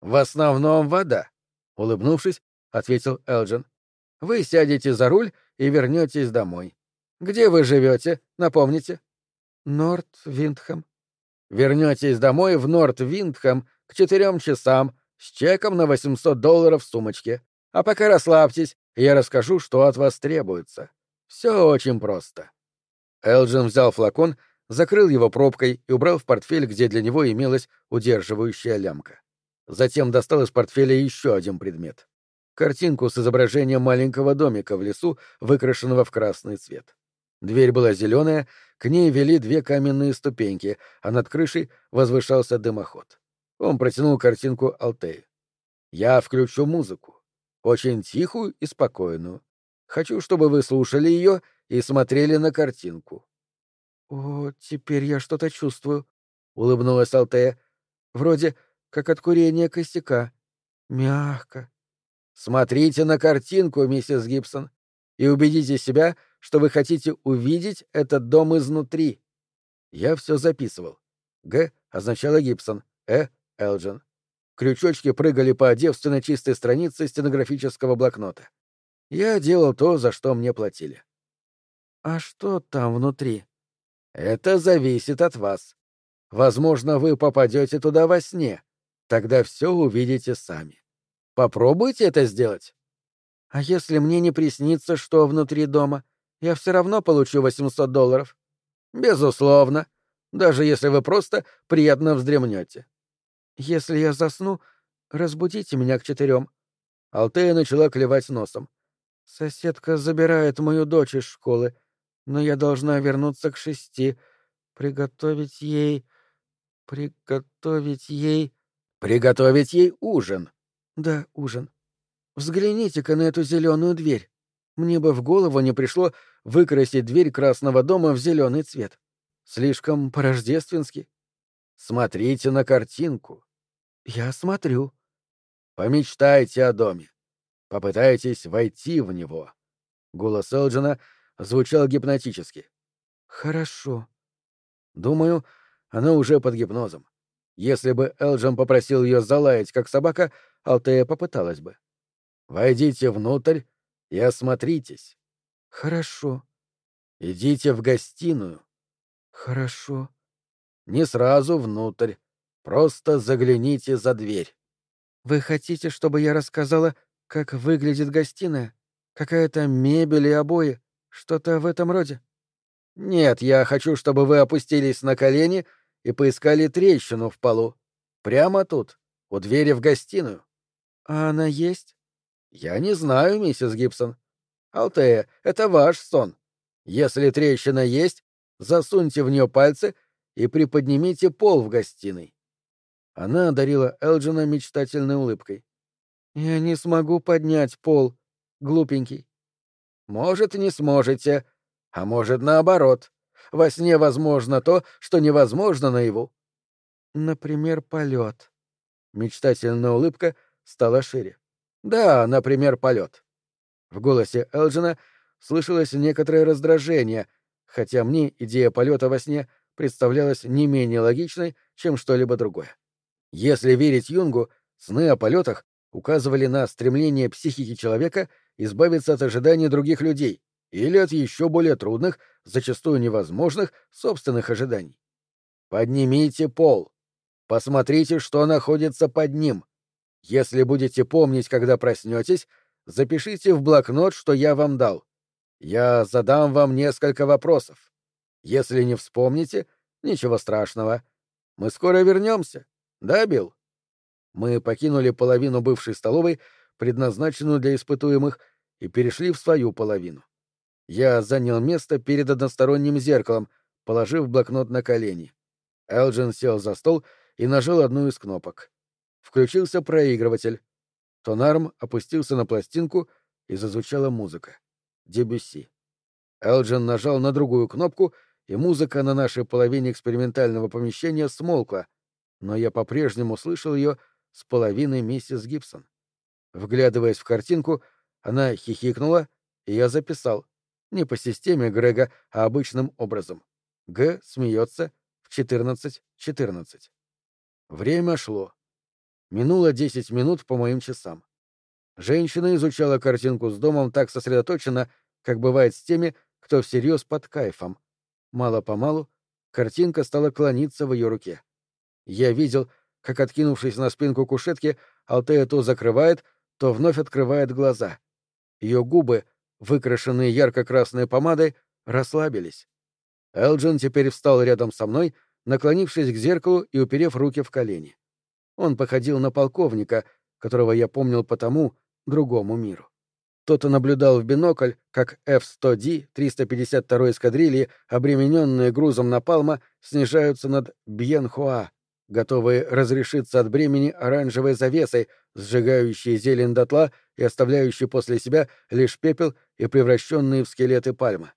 «В основном вода», — улыбнувшись, ответил Элджин. «Вы сядете за руль и вернетесь домой. Где вы живете, напомните?» «Норт Виндхэм». «Вернетесь домой в Норт Виндхэм к четырем часам с чеком на 800 долларов в сумочке. А пока расслабьтесь, я расскажу, что от вас требуется. Все очень просто». Элджин взял флакон, закрыл его пробкой и убрал в портфель, где для него имелась удерживающая лямка. Затем достал из портфеля еще один предмет — картинку с изображением маленького домика в лесу, выкрашенного в красный цвет. Дверь была зеленая, к ней вели две каменные ступеньки, а над крышей возвышался дымоход. Он протянул картинку Алтею. «Я включу музыку. Очень тихую и спокойную. Хочу, чтобы вы слушали ее и смотрели на картинку». «О, теперь я что-то чувствую», — улыбнулась Алтея. «Вроде как от курения косяка. Мягко». «Смотрите на картинку, миссис Гибсон, и убедите себя, что вы хотите увидеть этот дом изнутри». Я все записывал. «Г» означало Гибсон, «Э» — Элджин. Крючочки прыгали по девственно чистой странице стенографического блокнота. Я делал то, за что мне платили. «А что там внутри?» «Это зависит от вас. Возможно, вы попадете туда во сне. Тогда все увидите сами. Попробуйте это сделать». «А если мне не приснится, что внутри дома, я все равно получу 800 долларов?» «Безусловно. Даже если вы просто приятно вздремнете. Если я засну, разбудите меня к четырем. Алтея начала клевать носом. Соседка забирает мою дочь из школы, но я должна вернуться к шести, приготовить ей... приготовить ей... Приготовить ей ужин. Да, ужин. Взгляните-ка на эту зеленую дверь. Мне бы в голову не пришло выкрасить дверь красного дома в зеленый цвет. Слишком по-рождественски. Смотрите на картинку. Я смотрю. Помечтайте о доме. Попытайтесь войти в него. Голос Элджина звучал гипнотически. Хорошо. Думаю, она уже под гипнозом. Если бы Элджин попросил ее залаять, как собака, Алтея попыталась бы. Войдите внутрь и осмотритесь. Хорошо. Идите в гостиную. Хорошо. Не сразу внутрь. Просто загляните за дверь. Вы хотите, чтобы я рассказала, как выглядит гостиная? Какая-то мебель и обои? Что-то в этом роде? Нет, я хочу, чтобы вы опустились на колени и поискали трещину в полу. Прямо тут, у двери в гостиную. А она есть? Я не знаю, миссис Гибсон. Алтея, это ваш сон. Если трещина есть, засуньте в нее пальцы и приподнимите пол в гостиной. Она одарила Элджина мечтательной улыбкой. «Я не смогу поднять пол, глупенький». «Может, не сможете, а может, наоборот. Во сне возможно то, что невозможно наяву». «Например, полет». Мечтательная улыбка стала шире. «Да, например, полет». В голосе Элджина слышалось некоторое раздражение, хотя мне идея полета во сне представлялась не менее логичной, чем что-либо другое. Если верить Юнгу, сны о полетах указывали на стремление психики человека избавиться от ожиданий других людей или от еще более трудных, зачастую невозможных, собственных ожиданий. Поднимите пол. Посмотрите, что находится под ним. Если будете помнить, когда проснетесь, запишите в блокнот, что я вам дал. Я задам вам несколько вопросов. Если не вспомните, ничего страшного. Мы скоро вернемся. Да, Билл? Мы покинули половину бывшей столовой, предназначенную для испытуемых, и перешли в свою половину. Я занял место перед односторонним зеркалом, положив блокнот на колени. Элджин сел за стол и нажал одну из кнопок. Включился проигрыватель. Тонарм опустился на пластинку, и зазвучала музыка. Дебюсси. Элджин нажал на другую кнопку, и музыка на нашей половине экспериментального помещения смолкла, но я по-прежнему слышал ее с половины миссис Гибсон. Вглядываясь в картинку, она хихикнула, и я записал. Не по системе Грега, а обычным образом. Г смеется в 14.14. 14. Время шло. Минуло 10 минут по моим часам. Женщина изучала картинку с домом так сосредоточенно, как бывает с теми, кто всерьез под кайфом. Мало-помалу картинка стала клониться в ее руке. Я видел, как, откинувшись на спинку кушетки, Алтея то закрывает, то вновь открывает глаза. Ее губы, выкрашенные ярко-красной помадой, расслабились. Элджин теперь встал рядом со мной, наклонившись к зеркалу и уперев руки в колени. Он походил на полковника, которого я помнил по тому, другому миру. Тот наблюдал в бинокль, как F-100D 352-й эскадрильи, обремененные грузом напалма, снижаются над Бьенхуа, готовые разрешиться от бремени оранжевой завесой, сжигающей зелень дотла и оставляющей после себя лишь пепел и превращенные в скелеты пальмы.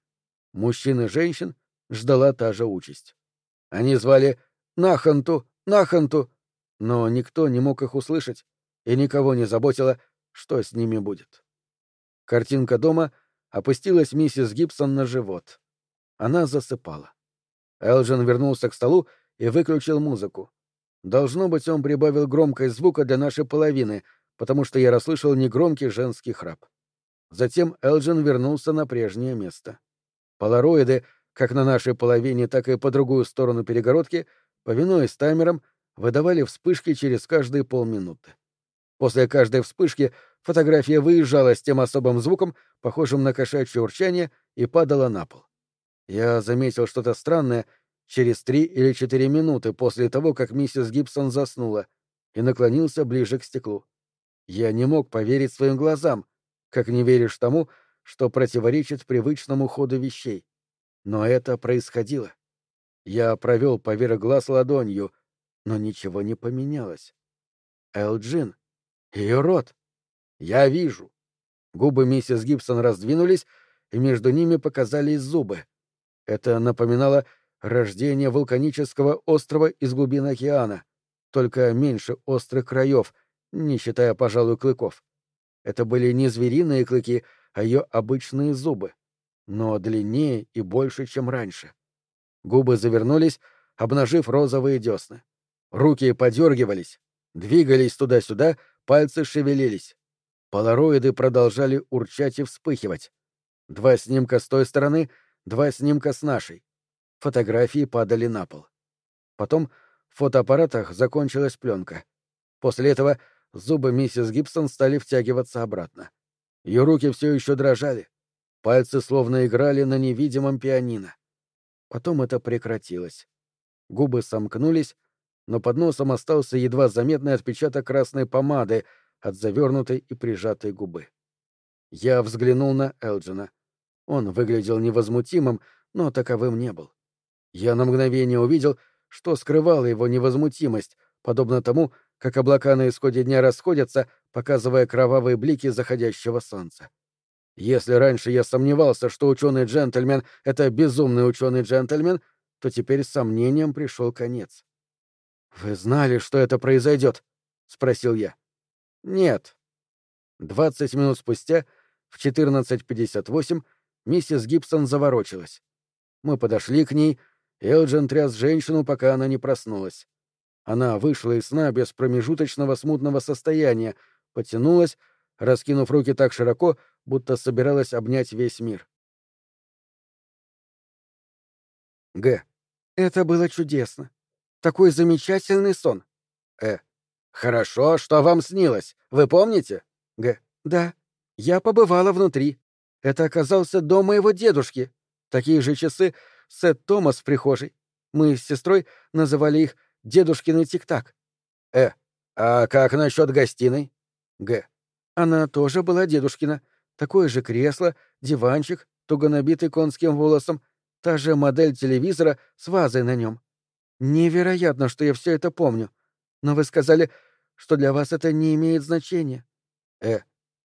Мужчин и женщин ждала та же участь. Они звали «Наханту! Наханту!», но никто не мог их услышать, и никого не заботило, что с ними будет. Картинка дома опустилась миссис Гибсон на живот. Она засыпала. Элджин вернулся к столу и выключил музыку. Должно быть, он прибавил громкость звука для нашей половины, потому что я расслышал негромкий женский храп. Затем Элджин вернулся на прежнее место. Полароиды, как на нашей половине, так и по другую сторону перегородки, повинуясь таймерам, выдавали вспышки через каждые полминуты. После каждой вспышки фотография выезжала с тем особым звуком, похожим на кошачье урчание, и падала на пол. Я заметил что-то странное через три или четыре минуты после того, как миссис Гибсон заснула, и наклонился ближе к стеклу. Я не мог поверить своим глазам, как не веришь тому, что противоречит привычному ходу вещей. Но это происходило. Я провел поверх глаз ладонью, но ничего не поменялось. Элджин. Ее рот. Я вижу. Губы миссис Гибсон раздвинулись, и между ними показались зубы. Это напоминало рождение вулканического острова из глубин океана, только меньше острых краев, не считая, пожалуй, клыков. Это были не звериные клыки, а ее обычные зубы, но длиннее и больше, чем раньше. Губы завернулись, обнажив розовые десны. Руки подергивались, двигались туда-сюда, пальцы шевелились. Полароиды продолжали урчать и вспыхивать. Два снимка с той стороны, два снимка с нашей. Фотографии падали на пол. Потом в фотоаппаратах закончилась пленка. После этого зубы миссис Гибсон стали втягиваться обратно. Ее руки все еще дрожали. Пальцы словно играли на невидимом пианино. Потом это прекратилось. Губы сомкнулись, но под носом остался едва заметный отпечаток красной помады от завернутой и прижатой губы. Я взглянул на Элджина. Он выглядел невозмутимым, но таковым не был. Я на мгновение увидел, что скрывало его невозмутимость, подобно тому, как облака на исходе дня расходятся, показывая кровавые блики заходящего солнца. Если раньше я сомневался, что ученый-джентльмен — это безумный ученый-джентльмен, то теперь сомнением пришел конец. «Вы знали, что это произойдет?» — спросил я. «Нет». Двадцать минут спустя, в 14.58, миссис Гибсон заворочилась. Мы подошли к ней — Элджин тряс женщину, пока она не проснулась. Она вышла из сна без промежуточного смутного состояния, потянулась, раскинув руки так широко, будто собиралась обнять весь мир. Г. Это было чудесно. Такой замечательный сон. Э. Хорошо, что вам снилось. Вы помните? Г. Да. Я побывала внутри. Это оказался дом моего дедушки. Такие же часы Сет Томас в прихожей. Мы с сестрой называли их «дедушкиный тик-так». Э, а как насчет гостиной? Г. Она тоже была дедушкина. Такое же кресло, диванчик, туго набитый конским волосом, та же модель телевизора с вазой на нем. Невероятно, что я все это помню. Но вы сказали, что для вас это не имеет значения. Э,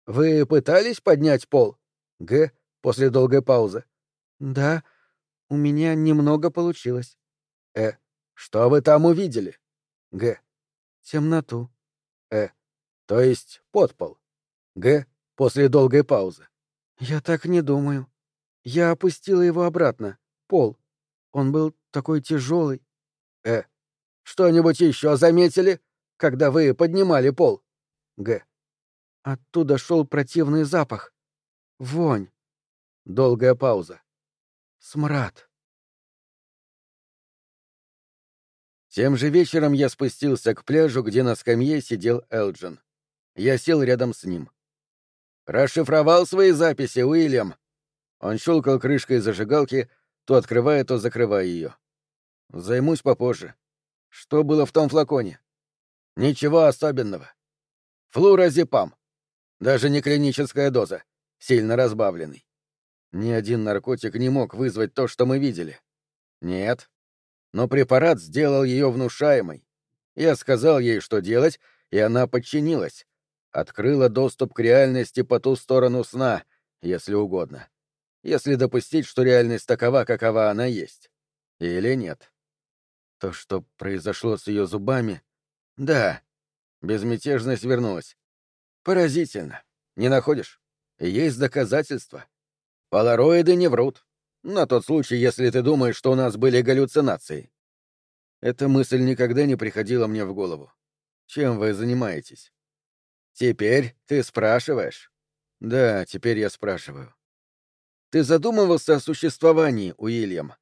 вы пытались поднять пол? Г. После долгой паузы. Да, у меня немного получилось. Э. Что вы там увидели? Г. Темноту. Э. То есть подпол. Г. После долгой паузы. Я так не думаю. Я опустила его обратно. Пол. Он был такой тяжелый. Э. Что-нибудь еще заметили, когда вы поднимали пол? Г. Оттуда шел противный запах. Вонь. Долгая пауза. Смрад. Тем же вечером я спустился к пляжу, где на скамье сидел Элджин. Я сел рядом с ним. «Расшифровал свои записи, Уильям?» Он щелкал крышкой зажигалки, то открывая, то закрывая ее. «Займусь попозже. Что было в том флаконе?» «Ничего особенного. Флуразепам. Даже не клиническая доза, сильно разбавленный. Ни один наркотик не мог вызвать то, что мы видели. Нет. Но препарат сделал ее внушаемой. Я сказал ей, что делать, и она подчинилась. Открыла доступ к реальности по ту сторону сна, если угодно. Если допустить, что реальность такова, какова она есть. Или нет. То, что произошло с ее зубами... Да. Безмятежность вернулась. Поразительно. Не находишь? Есть доказательства. Полароиды не врут. На тот случай, если ты думаешь, что у нас были галлюцинации. Эта мысль никогда не приходила мне в голову. Чем вы занимаетесь? Теперь ты спрашиваешь? Да, теперь я спрашиваю. Ты задумывался о существовании, Уильям?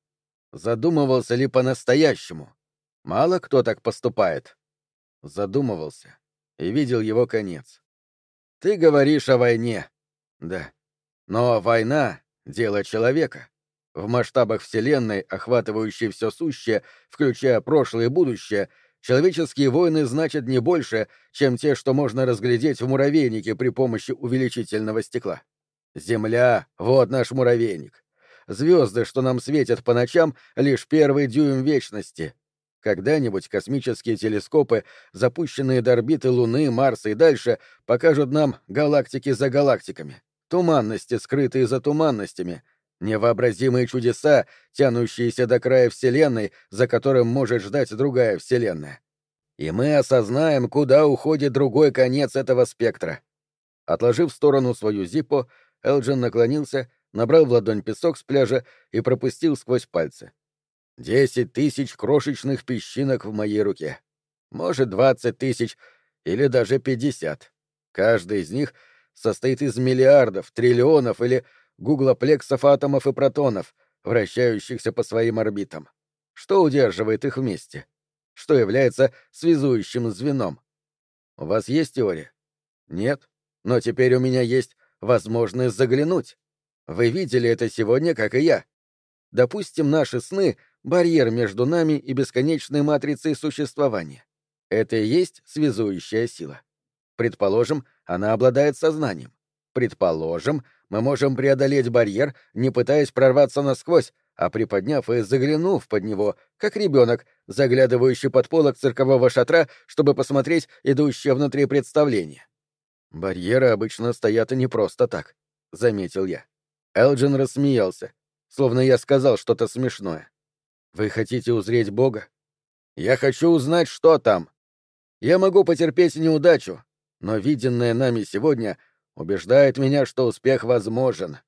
Задумывался ли по-настоящему? Мало кто так поступает. Задумывался и видел его конец. Ты говоришь о войне. Да. Но война — дело человека. В масштабах Вселенной, охватывающей все сущее, включая прошлое и будущее, человеческие войны значат не больше, чем те, что можно разглядеть в муравейнике при помощи увеличительного стекла. Земля — вот наш муравейник. Звезды, что нам светят по ночам, — лишь первый дюйм вечности. Когда-нибудь космические телескопы, запущенные до орбиты Луны, Марса и дальше, покажут нам галактики за галактиками, туманности, скрытые за туманностями, невообразимые чудеса, тянущиеся до края Вселенной, за которым может ждать другая Вселенная. И мы осознаем, куда уходит другой конец этого спектра. Отложив в сторону свою зиппо, Элджин наклонился, набрал в ладонь песок с пляжа и пропустил сквозь пальцы. Десять тысяч крошечных песчинок в моей руке. Может, двадцать тысяч или даже пятьдесят. Каждый из них состоит из миллиардов, триллионов или гуглоплексов атомов и протонов, вращающихся по своим орбитам. Что удерживает их вместе? Что является связующим звеном? У вас есть теория? Нет. Но теперь у меня есть возможность заглянуть. Вы видели это сегодня, как и я. Допустим, наши сны барьер между нами и бесконечной матрицей существования. Это и есть связующая сила. Предположим, она обладает сознанием. Предположим, мы можем преодолеть барьер, не пытаясь прорваться насквозь, а приподняв и заглянув под него, как ребенок, заглядывающий под полок циркового шатра, чтобы посмотреть идущее внутри представление. Барьеры обычно стоят и не просто так, — заметил я. Элджин рассмеялся, словно я сказал что-то смешное. Вы хотите узреть Бога? Я хочу узнать, что там. Я могу потерпеть неудачу, но виденное нами сегодня убеждает меня, что успех возможен.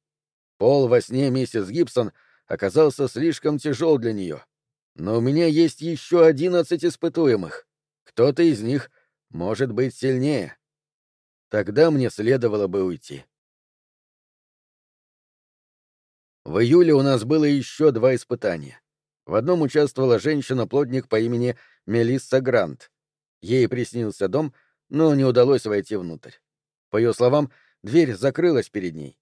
Пол во сне миссис Гибсон оказался слишком тяжел для нее. Но у меня есть еще одиннадцать испытуемых. Кто-то из них может быть сильнее. Тогда мне следовало бы уйти. В июле у нас было еще два испытания. В одном участвовала женщина-плотник по имени Мелисса Грант. Ей приснился дом, но не удалось войти внутрь. По ее словам, дверь закрылась перед ней.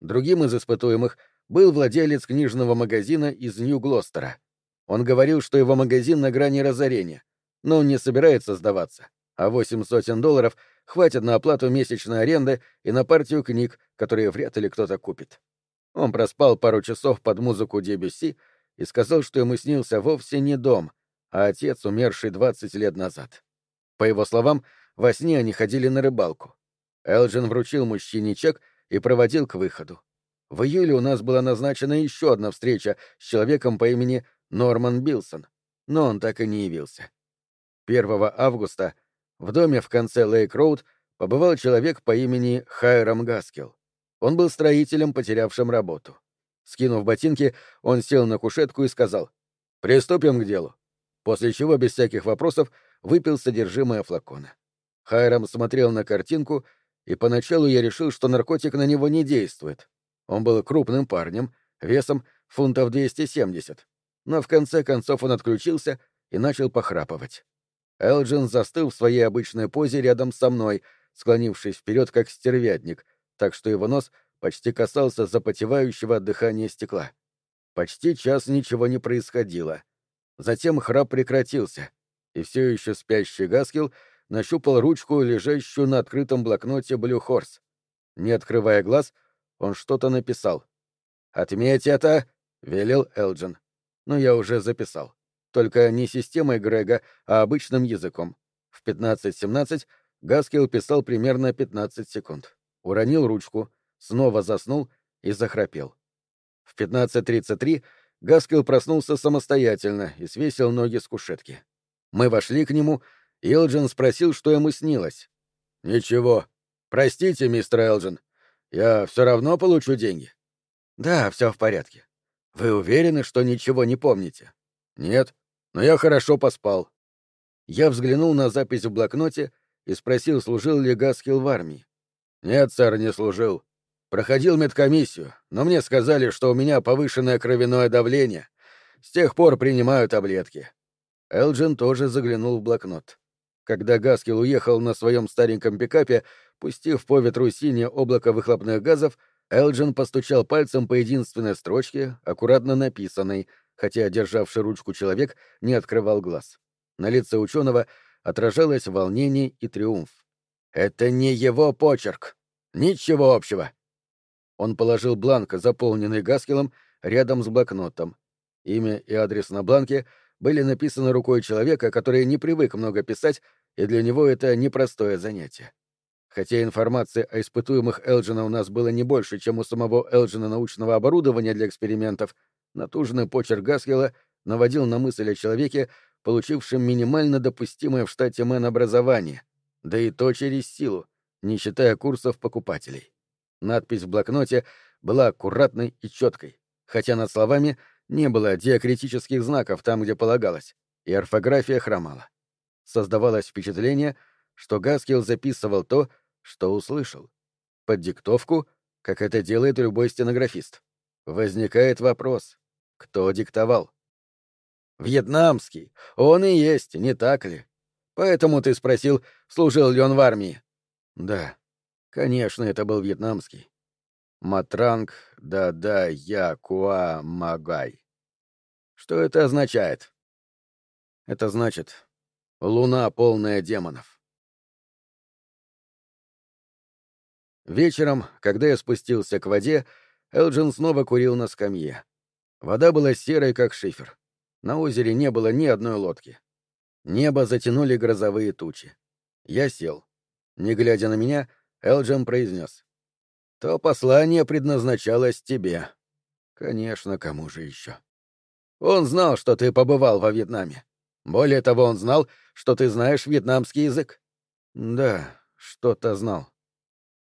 Другим из испытуемых был владелец книжного магазина из Нью-Глостера. Он говорил, что его магазин на грани разорения, но он не собирается сдаваться, а восемь сотен долларов хватит на оплату месячной аренды и на партию книг, которые вряд ли кто-то купит. Он проспал пару часов под музыку Дебюсси и сказал, что ему снился вовсе не дом, а отец, умерший 20 лет назад. По его словам, во сне они ходили на рыбалку. Элджин вручил мужчине чек и проводил к выходу. В июле у нас была назначена еще одна встреча с человеком по имени Норман Билсон, но он так и не явился. 1 августа в доме в конце Лейк-Роуд побывал человек по имени Хайрам Гаскел. Он был строителем, потерявшим работу. Скинув ботинки, он сел на кушетку и сказал «Приступим к делу», после чего без всяких вопросов выпил содержимое флакона. Хайрам смотрел на картинку, и поначалу я решил, что наркотик на него не действует. Он был крупным парнем, весом фунтов 270. Но в конце концов он отключился и начал похрапывать. Элджин застыл в своей обычной позе рядом со мной, склонившись вперед как стервятник, так что его нос почти касался запотевающего от дыхания стекла. Почти час ничего не происходило. Затем храп прекратился, и все еще спящий Гаскил нащупал ручку, лежащую на открытом блокноте Блю Хорс. Не открывая глаз, он что-то написал. «Отметь это!» — велел Элджин. Но я уже записал. Только не системой Грега, а обычным языком. В 15.17 Гаскил писал примерно 15 секунд. Уронил ручку, снова заснул и захрапел. В 15.33 Гаскил проснулся самостоятельно и свесил ноги с кушетки. Мы вошли к нему, и Элджин спросил, что ему снилось. «Ничего. Простите, мистер Элджин, я все равно получу деньги. Да, все в порядке. Вы уверены, что ничего не помните? Нет, но я хорошо поспал. Я взглянул на запись в блокноте и спросил, служил ли Гаскил в армии. Нет, сэр, не служил. Проходил медкомиссию, но мне сказали, что у меня повышенное кровяное давление. С тех пор принимаю таблетки. Элджин тоже заглянул в блокнот. Когда Гаскил уехал на своем стареньком пикапе, пустив по ветру синее облако выхлопных газов, Элджин постучал пальцем по единственной строчке, аккуратно написанной, хотя державший ручку человек не открывал глаз. На лице ученого отражалось волнение и триумф. «Это не его почерк! Ничего общего!» Он положил бланк, заполненный Гаскелом, рядом с блокнотом. Имя и адрес на бланке — были написаны рукой человека, который не привык много писать, и для него это непростое занятие. Хотя информации о испытуемых Элджина у нас было не больше, чем у самого Элджина научного оборудования для экспериментов, натужный почерк Гаскела наводил на мысль о человеке, получившем минимально допустимое в штате Мэн образование, да и то через силу, не считая курсов покупателей. Надпись в блокноте была аккуратной и четкой, хотя над словами — не было диакритических знаков там, где полагалось, и орфография хромала. Создавалось впечатление, что Гаскил записывал то, что услышал. Под диктовку, как это делает любой стенографист. Возникает вопрос, кто диктовал? Вьетнамский. Он и есть, не так ли? Поэтому ты спросил, служил ли он в армии. Да, конечно, это был вьетнамский. Матранг да-да я куа магай. Что это означает? Это значит «Луна, полная демонов». Вечером, когда я спустился к воде, Элджин снова курил на скамье. Вода была серой, как шифер. На озере не было ни одной лодки. Небо затянули грозовые тучи. Я сел. Не глядя на меня, Элджин произнес. «То послание предназначалось тебе». «Конечно, кому же еще?» Он знал, что ты побывал во Вьетнаме. Более того, он знал, что ты знаешь вьетнамский язык. Да, что-то знал.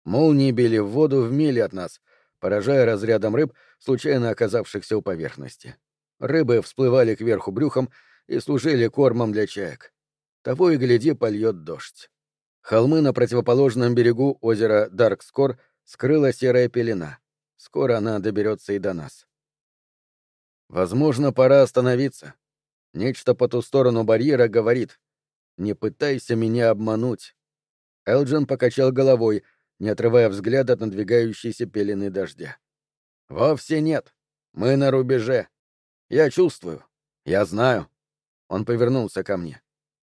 Молнии били в воду в миле от нас, поражая разрядом рыб, случайно оказавшихся у поверхности. Рыбы всплывали кверху брюхом и служили кормом для чаек. Того и гляди, польет дождь. Холмы на противоположном берегу озера Даркскор скрыла серая пелена. Скоро она доберется и до нас. Возможно, пора остановиться. Нечто по ту сторону барьера говорит «Не пытайся меня обмануть». Элджин покачал головой, не отрывая взгляда от надвигающейся пелены дождя. «Вовсе нет. Мы на рубеже. Я чувствую. Я знаю». Он повернулся ко мне.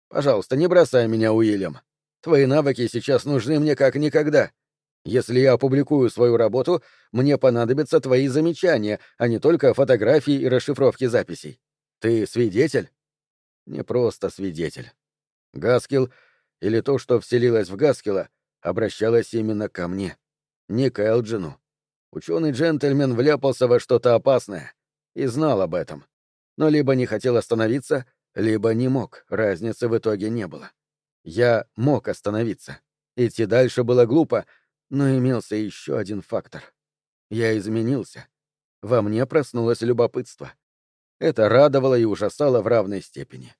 «Пожалуйста, не бросай меня, Уильям. Твои навыки сейчас нужны мне как никогда. Если я опубликую свою работу, мне понадобятся твои замечания, а не только фотографии и расшифровки записей. Ты свидетель? Не просто свидетель. Гаскил, или то, что вселилось в Гаскила, обращалось именно ко мне, не к Элджину. Ученый-джентльмен вляпался во что-то опасное и знал об этом. Но либо не хотел остановиться, либо не мог, разницы в итоге не было. Я мог остановиться. Идти дальше было глупо, но имелся еще один фактор. Я изменился. Во мне проснулось любопытство. Это радовало и ужасало в равной степени.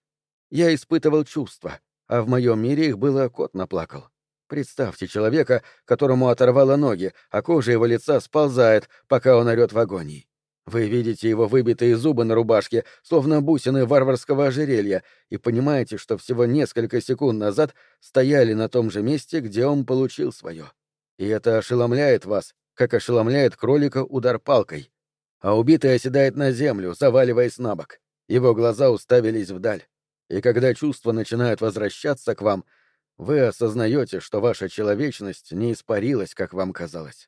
Я испытывал чувства, а в моем мире их было кот наплакал. Представьте человека, которому оторвало ноги, а кожа его лица сползает, пока он орёт в агонии. Вы видите его выбитые зубы на рубашке, словно бусины варварского ожерелья, и понимаете, что всего несколько секунд назад стояли на том же месте, где он получил свое. И это ошеломляет вас, как ошеломляет кролика удар палкой. А убитый оседает на землю, заваливаясь на бок. Его глаза уставились вдаль. И когда чувства начинают возвращаться к вам, вы осознаете, что ваша человечность не испарилась, как вам казалось.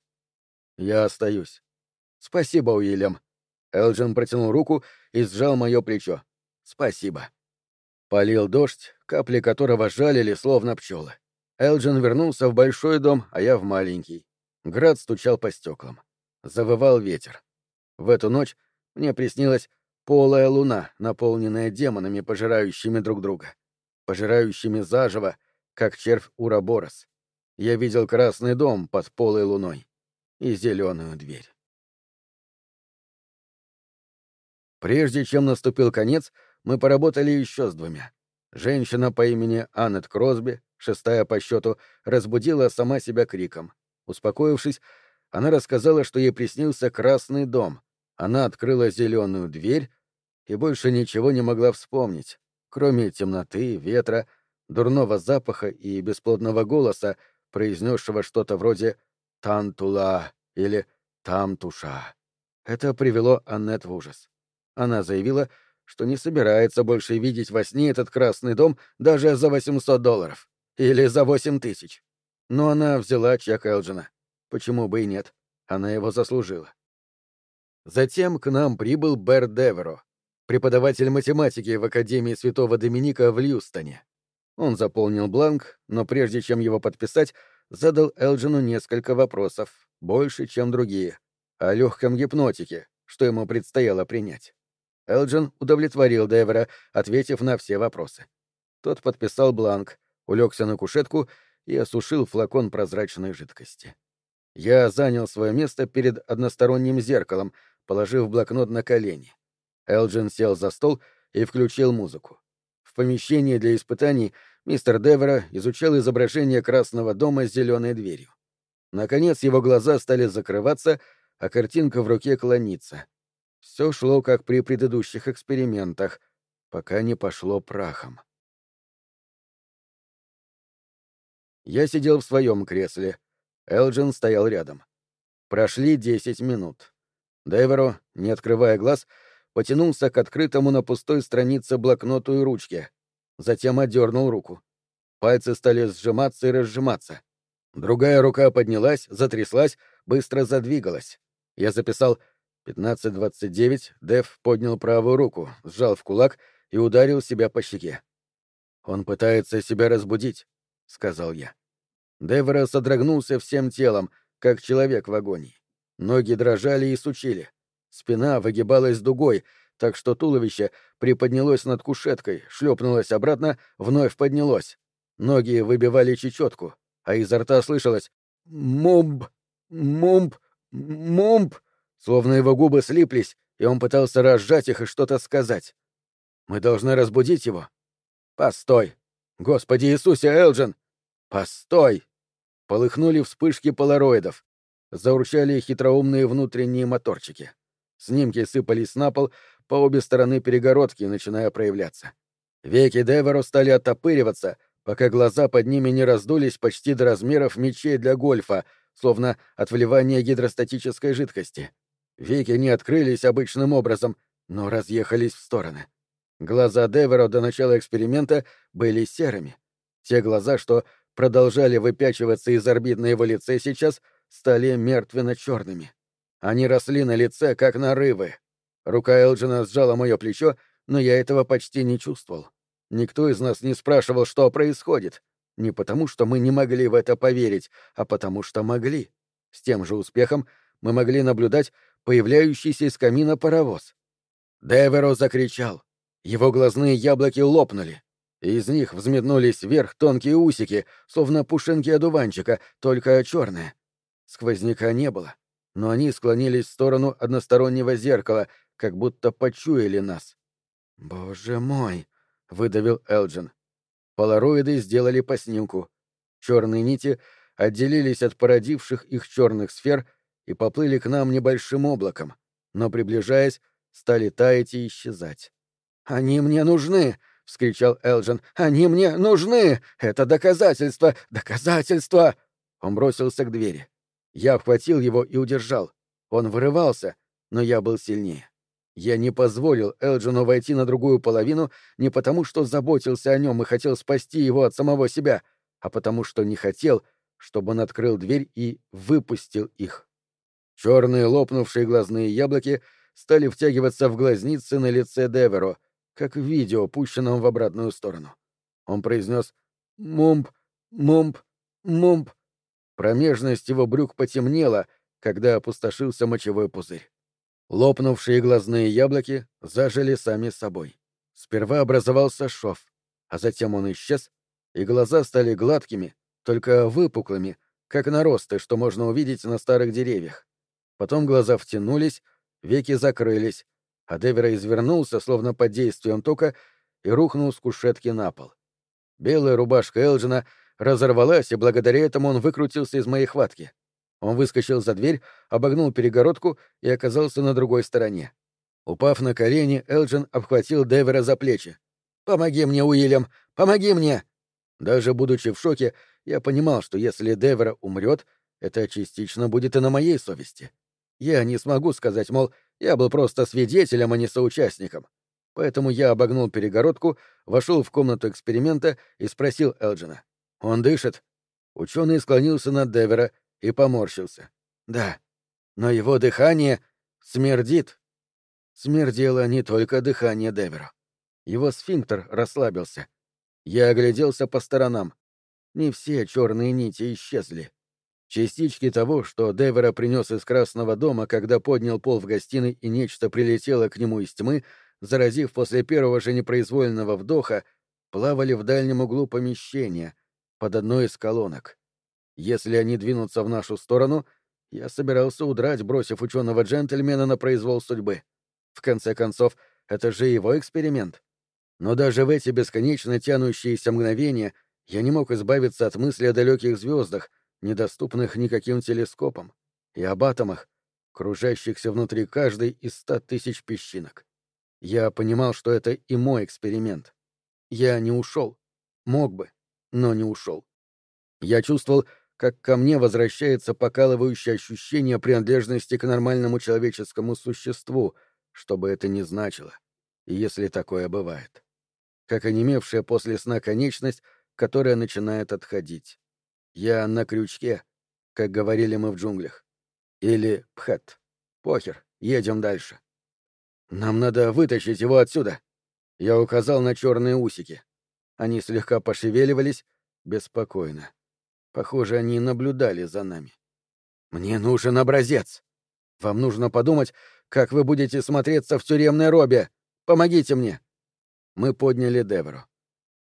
Я остаюсь. Спасибо, Уильям. Элджин протянул руку и сжал мое плечо. Спасибо. Полил дождь, капли которого жалили, словно пчелы. Элджин вернулся в большой дом, а я в маленький. Град стучал по стеклам. Завывал ветер. В эту ночь мне приснилась полая луна, наполненная демонами, пожирающими друг друга. Пожирающими заживо, как червь Ураборос. Я видел красный дом под полой луной и зеленую дверь. Прежде чем наступил конец, мы поработали еще с двумя. Женщина по имени Аннет Кросби шестая по счету, разбудила сама себя криком. Успокоившись, она рассказала, что ей приснился красный дом. Она открыла зеленую дверь и больше ничего не могла вспомнить, кроме темноты, ветра, дурного запаха и бесплодного голоса, произнесшего что-то вроде «Тантула» или «Тамтуша». Это привело Аннет в ужас. Она заявила, что не собирается больше видеть во сне этот красный дом даже за 800 долларов. Или за восемь тысяч. Но она взяла чек Элджина. Почему бы и нет? Она его заслужила. Затем к нам прибыл Бер Деверо, преподаватель математики в Академии Святого Доминика в Льюстоне. Он заполнил бланк, но прежде чем его подписать, задал Элджину несколько вопросов, больше, чем другие, о легком гипнотике, что ему предстояло принять. Элджин удовлетворил Девера, ответив на все вопросы. Тот подписал бланк, улегся на кушетку и осушил флакон прозрачной жидкости. Я занял свое место перед односторонним зеркалом, положив блокнот на колени. Элджин сел за стол и включил музыку. В помещении для испытаний мистер Девера изучал изображение Красного дома с зеленой дверью. Наконец его глаза стали закрываться, а картинка в руке клониться. Все шло как при предыдущих экспериментах, пока не пошло прахом. Я сидел в своем кресле. Элджин стоял рядом. Прошли десять минут. Дейверо, не открывая глаз, потянулся к открытому на пустой странице блокноту и ручке. Затем отдернул руку. Пальцы стали сжиматься и разжиматься. Другая рука поднялась, затряслась, быстро задвигалась. Я записал «15.29», Дэв поднял правую руку, сжал в кулак и ударил себя по щеке. Он пытается себя разбудить сказал я. Девера содрогнулся всем телом, как человек в агонии. Ноги дрожали и сучили. Спина выгибалась дугой, так что туловище приподнялось над кушеткой, шлепнулось обратно, вновь поднялось. Ноги выбивали чечетку, а изо рта слышалось «мумб, мумб, мумб», словно его губы слиплись, и он пытался разжать их и что-то сказать. «Мы должны разбудить его». «Постой! Господи Иисусе, Элджин! «Постой!» Полыхнули вспышки полароидов. Заурчали хитроумные внутренние моторчики. Снимки сыпались на пол по обе стороны перегородки, начиная проявляться. Веки Деверо стали оттопыриваться, пока глаза под ними не раздулись почти до размеров мечей для гольфа, словно от вливания гидростатической жидкости. Веки не открылись обычным образом, но разъехались в стороны. Глаза Деверо до начала эксперимента были серыми. Те глаза, что продолжали выпячиваться из орбит на его лице сейчас, стали мертвенно-черными. Они росли на лице, как нарывы. Рука Элджина сжала мое плечо, но я этого почти не чувствовал. Никто из нас не спрашивал, что происходит. Не потому, что мы не могли в это поверить, а потому что могли. С тем же успехом мы могли наблюдать появляющийся из камина паровоз. Деверо закричал. Его глазные яблоки лопнули. Из них взметнулись вверх тонкие усики, словно пушинки одуванчика, только черные. Сквозняка не было, но они склонились в сторону одностороннего зеркала, как будто почуяли нас. «Боже мой!» — выдавил Элджин. Полароиды сделали по снимку. Черные нити отделились от породивших их черных сфер и поплыли к нам небольшим облаком, но, приближаясь, стали таять и исчезать. «Они мне нужны!» — вскричал Элджин. «Они мне нужны! Это доказательство! Доказательство!» Он бросился к двери. Я обхватил его и удержал. Он вырывался, но я был сильнее. Я не позволил Элджину войти на другую половину не потому, что заботился о нем и хотел спасти его от самого себя, а потому что не хотел, чтобы он открыл дверь и выпустил их. Черные лопнувшие глазные яблоки стали втягиваться в глазницы на лице Деверо, как в видео, пущенном в обратную сторону. Он произнес «Мумп, мумп, мумп». Промежность его брюк потемнела, когда опустошился мочевой пузырь. Лопнувшие глазные яблоки зажили сами собой. Сперва образовался шов, а затем он исчез, и глаза стали гладкими, только выпуклыми, как наросты, что можно увидеть на старых деревьях. Потом глаза втянулись, веки закрылись, а Девера извернулся, словно под действием тока, и рухнул с кушетки на пол. Белая рубашка Элджина разорвалась, и благодаря этому он выкрутился из моей хватки. Он выскочил за дверь, обогнул перегородку и оказался на другой стороне. Упав на колени, Элджин обхватил Девера за плечи. «Помоги мне, Уильям! Помоги мне!» Даже будучи в шоке, я понимал, что если Девера умрет, это частично будет и на моей совести. Я не смогу сказать, мол, я был просто свидетелем, а не соучастником. Поэтому я обогнул перегородку, вошел в комнату эксперимента и спросил Элджина. «Он дышит?» Ученый склонился над Девера и поморщился. Да, но его дыхание смердит. Смердело не только дыхание Девера. Его сфинктер расслабился. Я огляделся по сторонам. Не все черные нити исчезли. Частички того, что Девера принес из Красного дома, когда поднял пол в гостиной и нечто прилетело к нему из тьмы, заразив после первого же непроизвольного вдоха, плавали в дальнем углу помещения, под одной из колонок. Если они двинутся в нашу сторону, я собирался удрать, бросив ученого джентльмена на произвол судьбы. В конце концов, это же его эксперимент. Но даже в эти бесконечно тянущиеся мгновения я не мог избавиться от мысли о далеких звездах, недоступных никаким телескопом, и об атомах, кружащихся внутри каждой из ста тысяч песчинок. Я понимал, что это и мой эксперимент. Я не ушел. Мог бы, но не ушел. Я чувствовал, как ко мне возвращается покалывающее ощущение принадлежности к нормальному человеческому существу, что бы это ни значило, если такое бывает. Как онемевшая после сна конечность, которая начинает отходить. Я на крючке, как говорили мы в джунглях. Или пхет. Похер, едем дальше. Нам надо вытащить его отсюда. Я указал на черные усики. Они слегка пошевеливались, беспокойно. Похоже, они наблюдали за нами. «Мне нужен образец. Вам нужно подумать, как вы будете смотреться в тюремной робе. Помогите мне!» Мы подняли Деверу.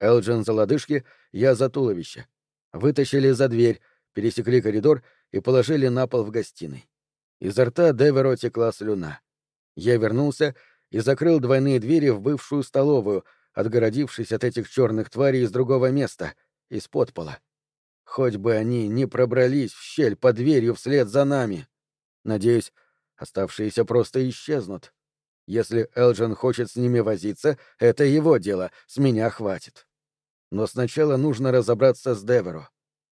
Элджин за лодыжки, я за туловище. Вытащили за дверь, пересекли коридор и положили на пол в гостиной. Изо рта Деверо текла слюна. Я вернулся и закрыл двойные двери в бывшую столовую, отгородившись от этих черных тварей из другого места, из-под пола. Хоть бы они не пробрались в щель под дверью вслед за нами. Надеюсь, оставшиеся просто исчезнут. Если Элджин хочет с ними возиться, это его дело, с меня хватит. Но сначала нужно разобраться с Деверо.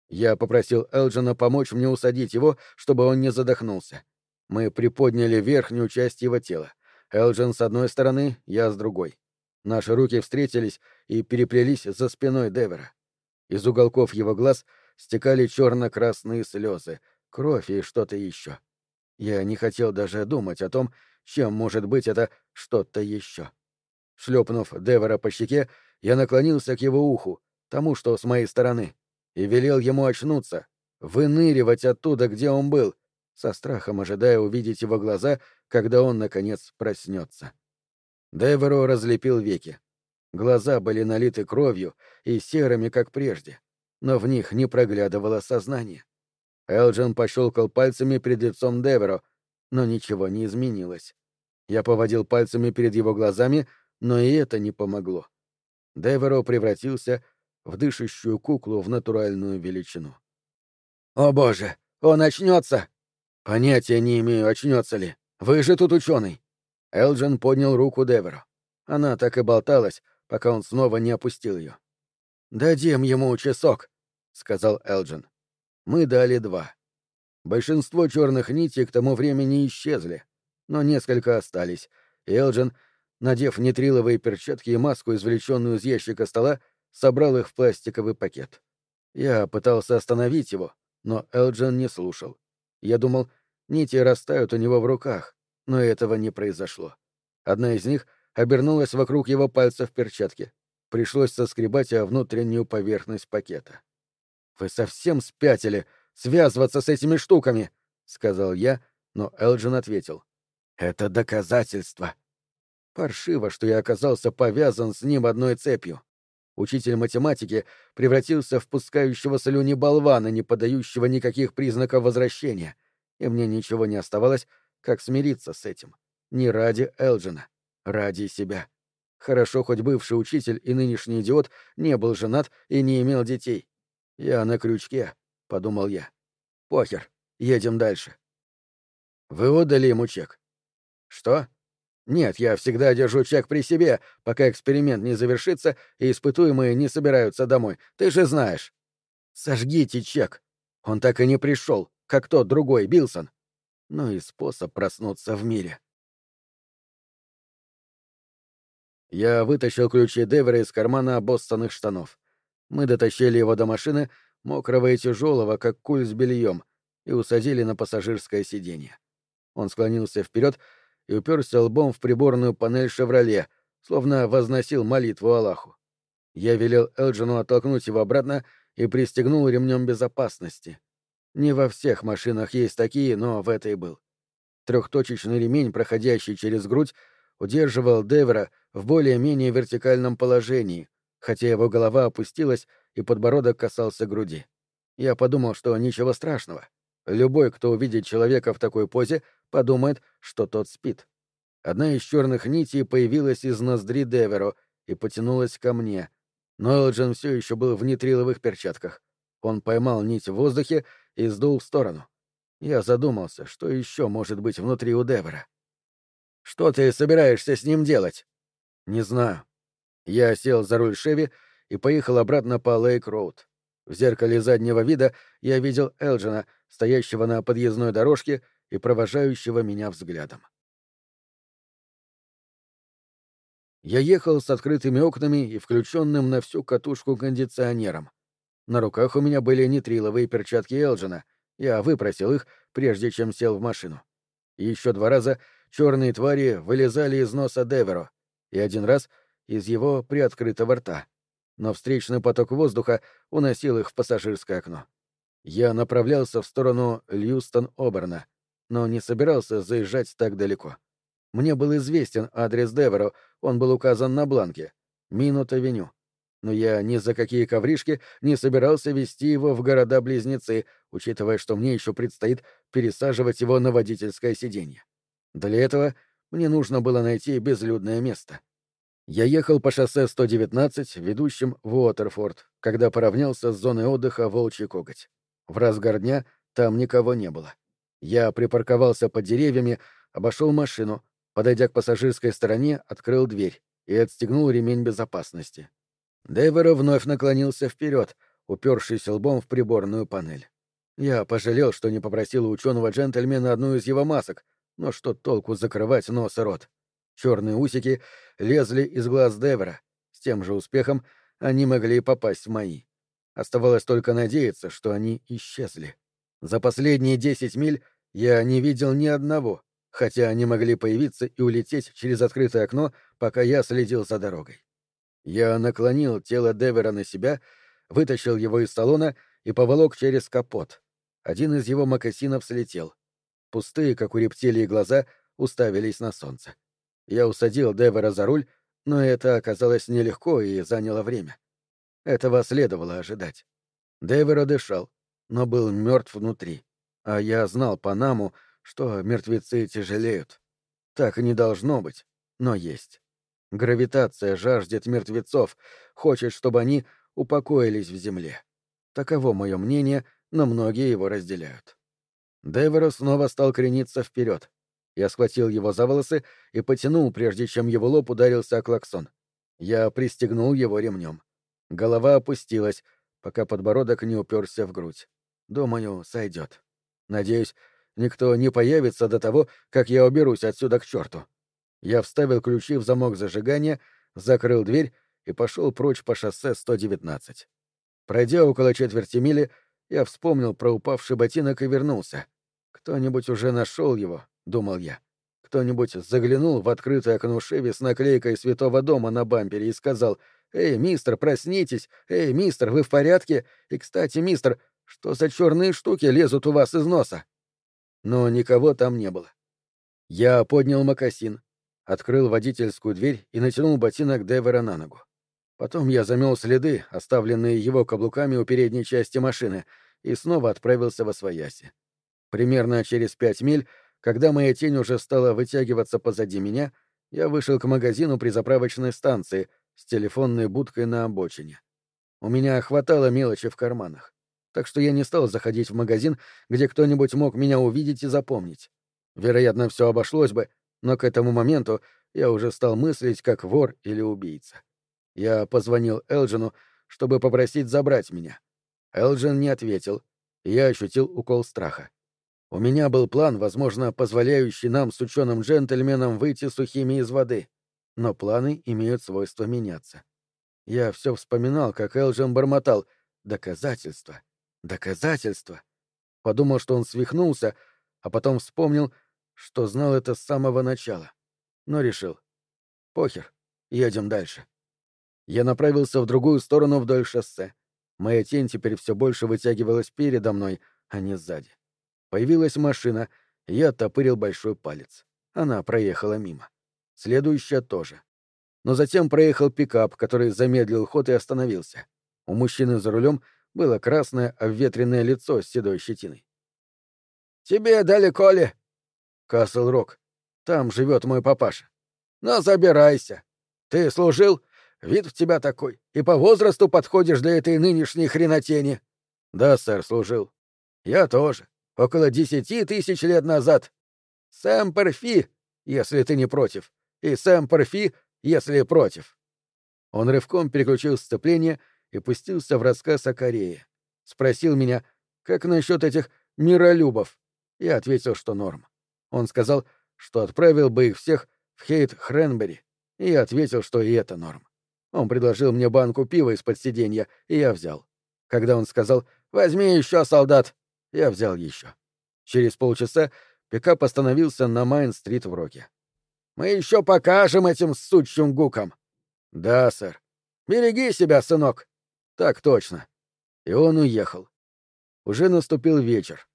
Я попросил Элджина помочь мне усадить его, чтобы он не задохнулся. Мы приподняли верхнюю часть его тела. Элджин с одной стороны, я с другой. Наши руки встретились и переплелись за спиной Девера. Из уголков его глаз стекали черно-красные слезы, кровь и что-то еще. Я не хотел даже думать о том, чем может быть это что-то еще. Шлепнув Девора по щеке, я наклонился к его уху, тому, что с моей стороны, и велел ему очнуться, выныривать оттуда, где он был, со страхом ожидая увидеть его глаза, когда он, наконец, проснется. Деверо разлепил веки. Глаза были налиты кровью и серыми, как прежде, но в них не проглядывало сознание. Элджин пощелкал пальцами перед лицом Деверо, но ничего не изменилось. Я поводил пальцами перед его глазами, но и это не помогло. Деверо превратился в дышащую куклу в натуральную величину. «О боже, он очнется!» «Понятия не имею, очнется ли. Вы же тут ученый!» Элджин поднял руку Деверо. Она так и болталась, пока он снова не опустил ее. «Дадим ему часок», — сказал Элджин. Мы дали два. Большинство черных нитей к тому времени исчезли, но несколько остались, и Элджин, надев нитриловые перчатки и маску, извлеченную из ящика стола, собрал их в пластиковый пакет. Я пытался остановить его, но Элджин не слушал. Я думал, нити растают у него в руках, но этого не произошло. Одна из них обернулась вокруг его пальца в перчатке. Пришлось соскребать о внутреннюю поверхность пакета. «Вы совсем спятили связываться с этими штуками!» — сказал я, но Элджин ответил. «Это доказательство!» Паршиво, что я оказался повязан с ним одной цепью. Учитель математики превратился в пускающего слюни болвана, не подающего никаких признаков возвращения, и мне ничего не оставалось, как смириться с этим. Не ради Элджина, ради себя. Хорошо, хоть бывший учитель и нынешний идиот не был женат и не имел детей. Я на крючке, — подумал я. Похер, едем дальше. Вы отдали ему чек? Что? Нет, я всегда держу чек при себе, пока эксперимент не завершится и испытуемые не собираются домой. Ты же знаешь. Сожгите чек. Он так и не пришел, как тот другой, Билсон. Ну и способ проснуться в мире. Я вытащил ключи Девера из кармана обоссанных штанов. Мы дотащили его до машины, мокрого и тяжелого, как куль с бельем, и усадили на пассажирское сиденье. Он склонился вперед и уперся лбом в приборную панель «Шевроле», словно возносил молитву Аллаху. Я велел Элджину оттолкнуть его обратно и пристегнул ремнем безопасности. Не во всех машинах есть такие, но в этой был. Трехточечный ремень, проходящий через грудь, удерживал Девера в более-менее вертикальном положении, хотя его голова опустилась и подбородок касался груди. Я подумал, что ничего страшного. Любой, кто увидит человека в такой позе, подумает, что тот спит. Одна из черных нитей появилась из ноздри Деверо и потянулась ко мне. Но Элджин все еще был в нитриловых перчатках. Он поймал нить в воздухе и сдул в сторону. Я задумался, что еще может быть внутри у Девера. «Что ты собираешься с ним делать?» «Не знаю». Я сел за руль Шеви и поехал обратно по Лейк-Роуд. В зеркале заднего вида я видел Элджина, стоящего на подъездной дорожке и провожающего меня взглядом. Я ехал с открытыми окнами и включенным на всю катушку кондиционером. На руках у меня были нитриловые перчатки Элджина. Я выпросил их, прежде чем сел в машину. Еще два раза черные твари вылезали из носа Деверо, и один раз из его приоткрытого рта. Но встречный поток воздуха уносил их в пассажирское окно. Я направлялся в сторону Льюстон-Оберна, но не собирался заезжать так далеко. Мне был известен адрес Деверо, он был указан на бланке. Минут-авеню. Но я ни за какие ковришки не собирался вести его в города-близнецы, учитывая, что мне еще предстоит пересаживать его на водительское сиденье. Для этого мне нужно было найти безлюдное место. Я ехал по шоссе 119, ведущим в Уотерфорд, когда поравнялся с зоной отдыха Волчий Коготь. В разгар дня там никого не было. Я припарковался под деревьями, обошел машину, подойдя к пассажирской стороне, открыл дверь и отстегнул ремень безопасности. Дэвера вновь наклонился вперед, упершись лбом в приборную панель. Я пожалел, что не попросил у ученого джентльмена одну из его масок, но что толку закрывать нос и рот? Черные усики лезли из глаз Девера. С тем же успехом они могли попасть в мои. Оставалось только надеяться, что они исчезли. За последние десять миль я не видел ни одного, хотя они могли появиться и улететь через открытое окно, пока я следил за дорогой. Я наклонил тело Девера на себя, вытащил его из салона и поволок через капот. Один из его мокасинов слетел. Пустые, как у рептилии, глаза уставились на солнце. Я усадил Девера за руль, но это оказалось нелегко и заняло время. Этого следовало ожидать. Девера дышал, но был мертв внутри. А я знал по наму, что мертвецы тяжелеют. Так и не должно быть, но есть. Гравитация жаждет мертвецов, хочет, чтобы они упокоились в земле. Таково мое мнение, но многие его разделяют. Деверо снова стал крениться вперед. Я схватил его за волосы и потянул, прежде чем его лоб ударился о клаксон. Я пристегнул его ремнем. Голова опустилась, пока подбородок не уперся в грудь. Думаю, сойдет. Надеюсь, никто не появится до того, как я уберусь отсюда к черту. Я вставил ключи в замок зажигания, закрыл дверь и пошел прочь по шоссе 119. Пройдя около четверти мили, я вспомнил про упавший ботинок и вернулся. Кто-нибудь уже нашел его, думал я. Кто-нибудь заглянул в открытое окно Шеви с наклейкой Святого Дома на бампере и сказал «Эй, мистер, проснитесь! Эй, мистер, вы в порядке? И, кстати, мистер, что за черные штуки лезут у вас из носа? Но никого там не было. Я поднял мокасин, открыл водительскую дверь и натянул ботинок Девера на ногу. Потом я замел следы, оставленные его каблуками у передней части машины, и снова отправился во свояси. Примерно через пять миль, когда моя тень уже стала вытягиваться позади меня, я вышел к магазину при заправочной станции с телефонной будкой на обочине. У меня хватало мелочи в карманах так что я не стал заходить в магазин, где кто-нибудь мог меня увидеть и запомнить. Вероятно, все обошлось бы, но к этому моменту я уже стал мыслить как вор или убийца. Я позвонил Элджину, чтобы попросить забрать меня. Элджин не ответил, и я ощутил укол страха. У меня был план, возможно, позволяющий нам с ученым джентльменом выйти сухими из воды, но планы имеют свойство меняться. Я все вспоминал, как Элджин бормотал «доказательства». Доказательство. Подумал, что он свихнулся, а потом вспомнил, что знал это с самого начала. Но решил. Похер, едем дальше. Я направился в другую сторону вдоль шоссе. Моя тень теперь все больше вытягивалась передо мной, а не сзади. Появилась машина, я оттопырил большой палец. Она проехала мимо. Следующая тоже. Но затем проехал пикап, который замедлил ход и остановился. У мужчины за рулем — было красное обветренное лицо с седой щетиной. «Тебе далеко ли?» «Касл Рок. Там живет мой папаша». «Ну, забирайся. Ты служил? Вид в тебя такой. И по возрасту подходишь для этой нынешней хренотени». «Да, сэр, служил». «Я тоже. Около десяти тысяч лет назад. Сэм Перфи, если ты не против. И Сэм Перфи, если против». Он рывком переключил сцепление — и пустился в рассказ о Корее. Спросил меня, как насчет этих миролюбов. Я ответил, что норм. Он сказал, что отправил бы их всех в Хейт Хренбери, и я ответил, что и это норм. Он предложил мне банку пива из-под сиденья, и я взял. Когда он сказал «Возьми еще, солдат!», я взял еще. Через полчаса пикап остановился на Майн-стрит в Роке. «Мы еще покажем этим сучьим гукам!» «Да, сэр. Береги себя, сынок!» Так точно. И он уехал. Уже наступил вечер.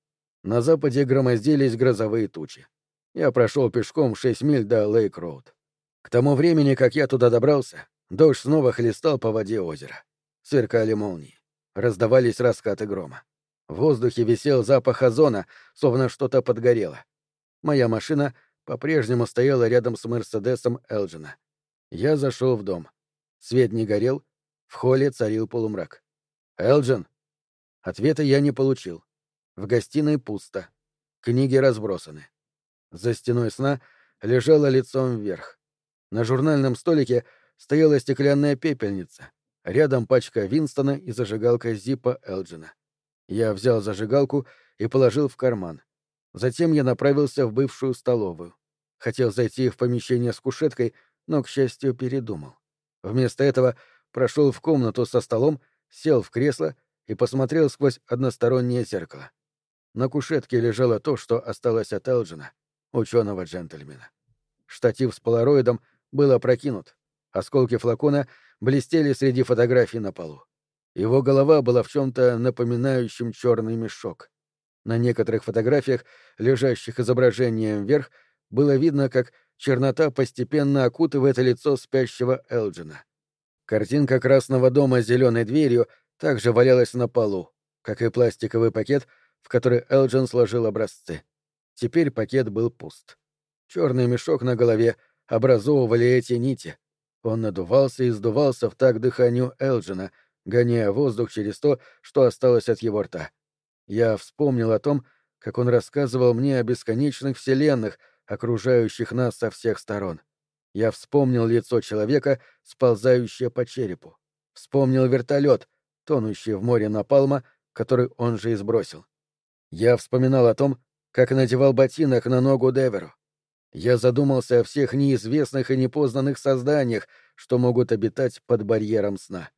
На западе громоздились грозовые тучи. Я прошел пешком шесть миль до Лейк-Роуд. К тому времени, как я туда добрался, дождь снова хлестал по воде озера. Сверкали молнии. Раздавались раскаты грома. В воздухе висел запах озона, словно что-то подгорело. Моя машина по-прежнему стояла рядом с Мерседесом Элджина. Я зашел в дом. Свет не горел, в холле царил полумрак. «Элджин?» Ответа я не получил. В гостиной пусто. Книги разбросаны. За стеной сна лежала лицом вверх. На журнальном столике стояла стеклянная пепельница. Рядом пачка Винстона и зажигалка Зипа Элджина. Я взял зажигалку и положил в карман. Затем я направился в бывшую столовую. Хотел зайти в помещение с кушеткой, но, к счастью, передумал. Вместо этого прошел в комнату со столом, сел в кресло и посмотрел сквозь одностороннее зеркало. На кушетке лежало то, что осталось от Элджина, ученого джентльмена. Штатив с полароидом был опрокинут. Осколки флакона блестели среди фотографий на полу. Его голова была в чем-то напоминающем черный мешок. На некоторых фотографиях, лежащих изображением вверх, было видно, как чернота постепенно окутывает лицо спящего Элджина. Картинка красного дома с зеленой дверью также валялась на полу, как и пластиковый пакет, в который Элджин сложил образцы. Теперь пакет был пуст. Черный мешок на голове образовывали эти нити. Он надувался и сдувался в так дыханию Элджина, гоняя воздух через то, что осталось от его рта. Я вспомнил о том, как он рассказывал мне о бесконечных вселенных, окружающих нас со всех сторон. Я вспомнил лицо человека, сползающее по черепу. Вспомнил вертолет, тонущий в море напалма, который он же и сбросил. Я вспоминал о том, как надевал ботинок на ногу Деверу. Я задумался о всех неизвестных и непознанных созданиях, что могут обитать под барьером сна.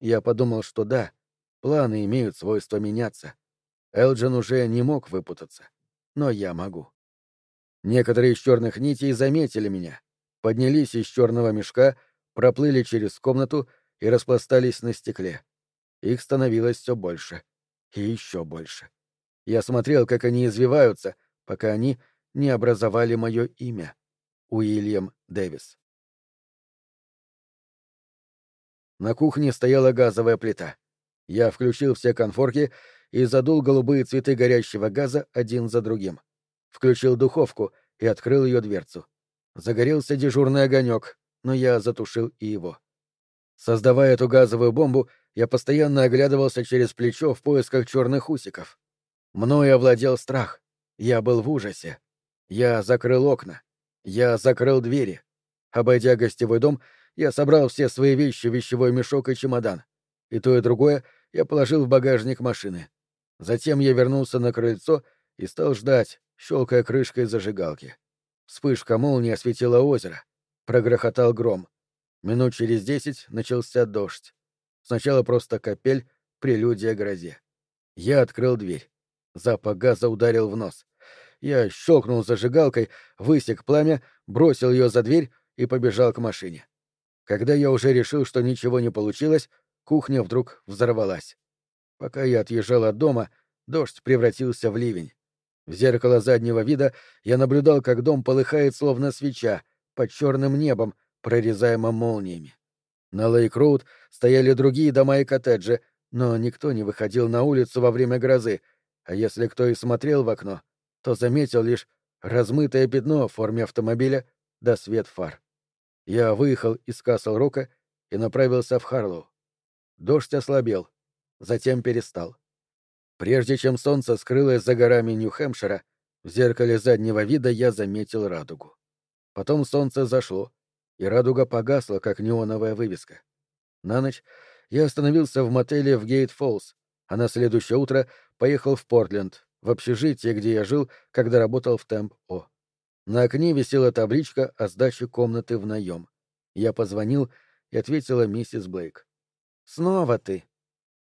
Я подумал, что да, планы имеют свойство меняться. Элджин уже не мог выпутаться, но я могу. Некоторые из черных нитей заметили меня, поднялись из черного мешка, проплыли через комнату и распластались на стекле. Их становилось все больше и еще больше. Я смотрел, как они извиваются, пока они не образовали мое имя — Уильям Дэвис. На кухне стояла газовая плита. Я включил все конфорки и задул голубые цветы горящего газа один за другим. Включил духовку и открыл ее дверцу. Загорелся дежурный огонек, но я затушил и его. Создавая эту газовую бомбу, я постоянно оглядывался через плечо в поисках черных усиков. Мною овладел страх. Я был в ужасе. Я закрыл окна. Я закрыл двери. Обойдя гостевой дом, я собрал все свои вещи вещевой мешок и чемодан. И то, и другое я положил в багажник машины. Затем я вернулся на крыльцо и стал ждать, щелкая крышкой зажигалки. Вспышка молнии осветила озеро. Прогрохотал гром. Минут через десять начался дождь. Сначала просто капель, прелюдия грозе. Я открыл дверь. Запах газа ударил в нос. Я щелкнул зажигалкой, высек пламя, бросил ее за дверь и побежал к машине. Когда я уже решил, что ничего не получилось, кухня вдруг взорвалась. Пока я отъезжал от дома, дождь превратился в ливень. В зеркало заднего вида я наблюдал, как дом полыхает словно свеча, под черным небом, прорезаемым молниями. На Лейк-Роуд стояли другие дома и коттеджи, но никто не выходил на улицу во время грозы, а если кто и смотрел в окно, то заметил лишь размытое пятно в форме автомобиля да свет фар. Я выехал из Касл-Рока и направился в Харлоу. Дождь ослабел, затем перестал. Прежде чем солнце скрылось за горами Нью-Хэмпшира, в зеркале заднего вида я заметил радугу. Потом солнце зашло, и радуга погасла, как неоновая вывеска. На ночь я остановился в мотеле в Гейт-Фоллс, а на следующее утро поехал в Портленд, в общежитие, где я жил, когда работал в Темп-О. На окне висела табличка о сдаче комнаты в наем. Я позвонил и ответила миссис Блейк. «Снова ты?»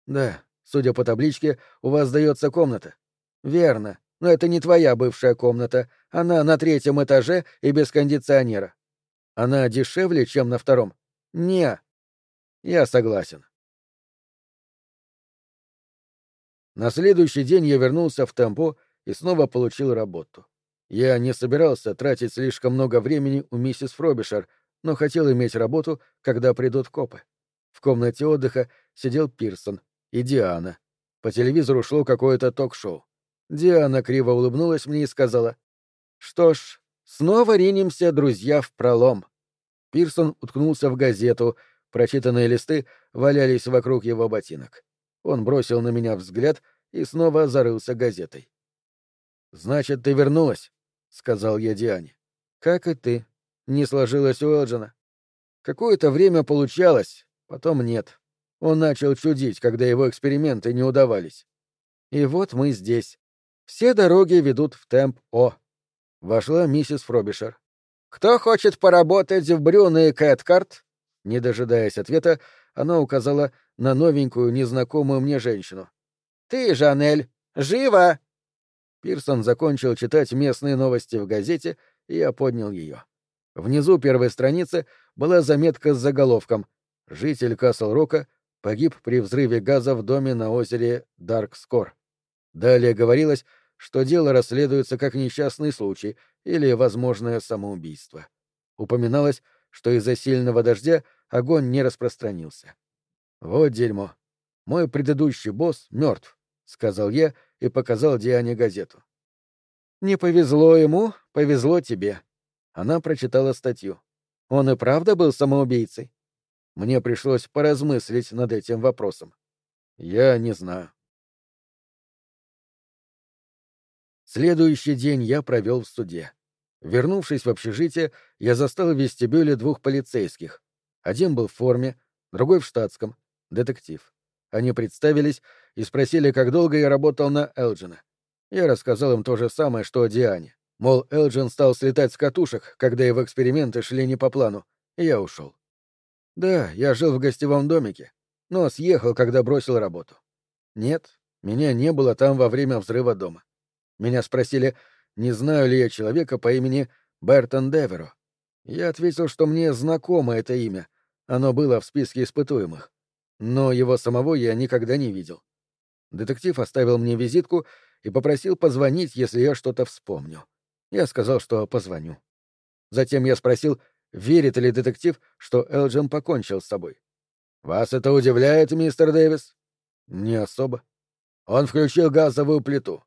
«Да, судя по табличке, у вас сдается комната». «Верно, но это не твоя бывшая комната. Она на третьем этаже и без кондиционера». «Она дешевле, чем на втором?» «Не». «Я согласен». На следующий день я вернулся в Темпо и снова получил работу. Я не собирался тратить слишком много времени у миссис Фробишер, но хотел иметь работу, когда придут копы. В комнате отдыха сидел Пирсон и Диана. По телевизору шло какое-то ток-шоу. Диана криво улыбнулась мне и сказала, «Что ж, снова ринемся, друзья, в пролом». Пирсон уткнулся в газету, прочитанные листы валялись вокруг его ботинок. Он бросил на меня взгляд и снова зарылся газетой. «Значит, ты вернулась?» — сказал я Диане. «Как и ты. Не сложилось у Элджина. Какое-то время получалось, потом нет. Он начал чудить, когда его эксперименты не удавались. И вот мы здесь. Все дороги ведут в темп О. Вошла миссис Фробишер. «Кто хочет поработать в Брюн и Кэткарт?» Не дожидаясь ответа, она указала на новенькую, незнакомую мне женщину. «Ты, Жанель, живо!» Пирсон закончил читать местные новости в газете, и я поднял ее. Внизу первой страницы была заметка с заголовком «Житель Касл-Рока погиб при взрыве газа в доме на озере Даркскор». Далее говорилось, что дело расследуется как несчастный случай или возможное самоубийство. Упоминалось, что из-за сильного дождя огонь не распространился. Вот дерьмо. Мой предыдущий босс мертв, сказал я и показал Диане газету. Не повезло ему, повезло тебе. Она прочитала статью. Он и правда был самоубийцей? Мне пришлось поразмыслить над этим вопросом. Я не знаю. Следующий день я провел в суде. Вернувшись в общежитие, я застал в вестибюле двух полицейских. Один был в форме, другой в штатском, детектив. Они представились и спросили, как долго я работал на Элджина. Я рассказал им то же самое, что о Диане. Мол, Элджин стал слетать с катушек, когда его эксперименты шли не по плану, и я ушел. Да, я жил в гостевом домике, но съехал, когда бросил работу. Нет, меня не было там во время взрыва дома. Меня спросили, не знаю ли я человека по имени Бертон Деверо. Я ответил, что мне знакомо это имя, оно было в списке испытуемых. Но его самого я никогда не видел. Детектив оставил мне визитку и попросил позвонить, если я что-то вспомню. Я сказал, что позвоню. Затем я спросил, верит ли детектив, что Элджин покончил с собой. «Вас это удивляет, мистер Дэвис?» «Не особо». Он включил газовую плиту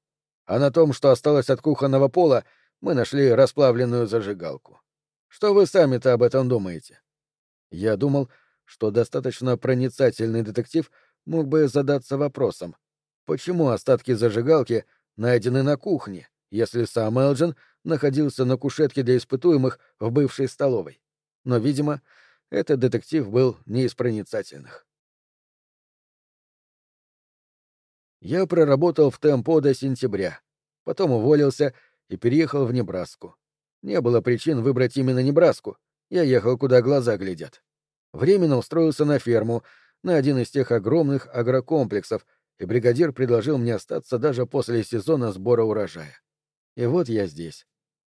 а на том, что осталось от кухонного пола, мы нашли расплавленную зажигалку. Что вы сами-то об этом думаете? Я думал, что достаточно проницательный детектив мог бы задаться вопросом, почему остатки зажигалки найдены на кухне, если сам Элджин находился на кушетке для испытуемых в бывшей столовой. Но, видимо, этот детектив был не из проницательных. Я проработал в Темпо до сентября, потом уволился и переехал в Небраску. Не было причин выбрать именно Небраску, я ехал, куда глаза глядят. Временно устроился на ферму, на один из тех огромных агрокомплексов, и бригадир предложил мне остаться даже после сезона сбора урожая. И вот я здесь.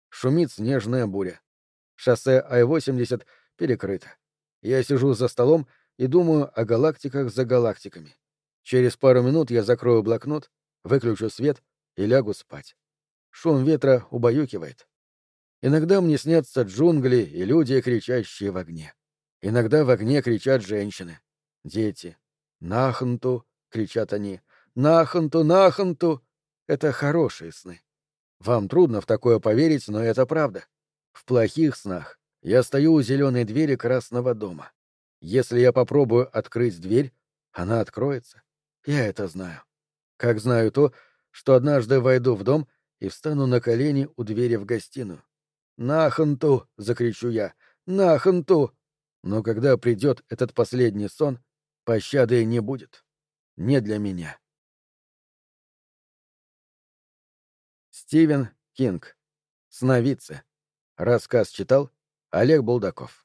Шумит снежная буря. Шоссе Ай-80 перекрыто. Я сижу за столом и думаю о галактиках за галактиками. Через пару минут я закрою блокнот, выключу свет и лягу спать. Шум ветра убаюкивает. Иногда мне снятся джунгли и люди, кричащие в огне. Иногда в огне кричат женщины. Дети. «Наханту!» — кричат они. «Наханту! Наханту!» Это хорошие сны. Вам трудно в такое поверить, но это правда. В плохих снах я стою у зеленой двери красного дома. Если я попробую открыть дверь, она откроется. Я это знаю. Как знаю то, что однажды войду в дом и встану на колени у двери в гостиную. «Наханту!» — закричу я. «Наханту!» Но когда придет этот последний сон, пощады не будет. Не для меня. Стивен Кинг. Сновидцы. Рассказ читал Олег Булдаков.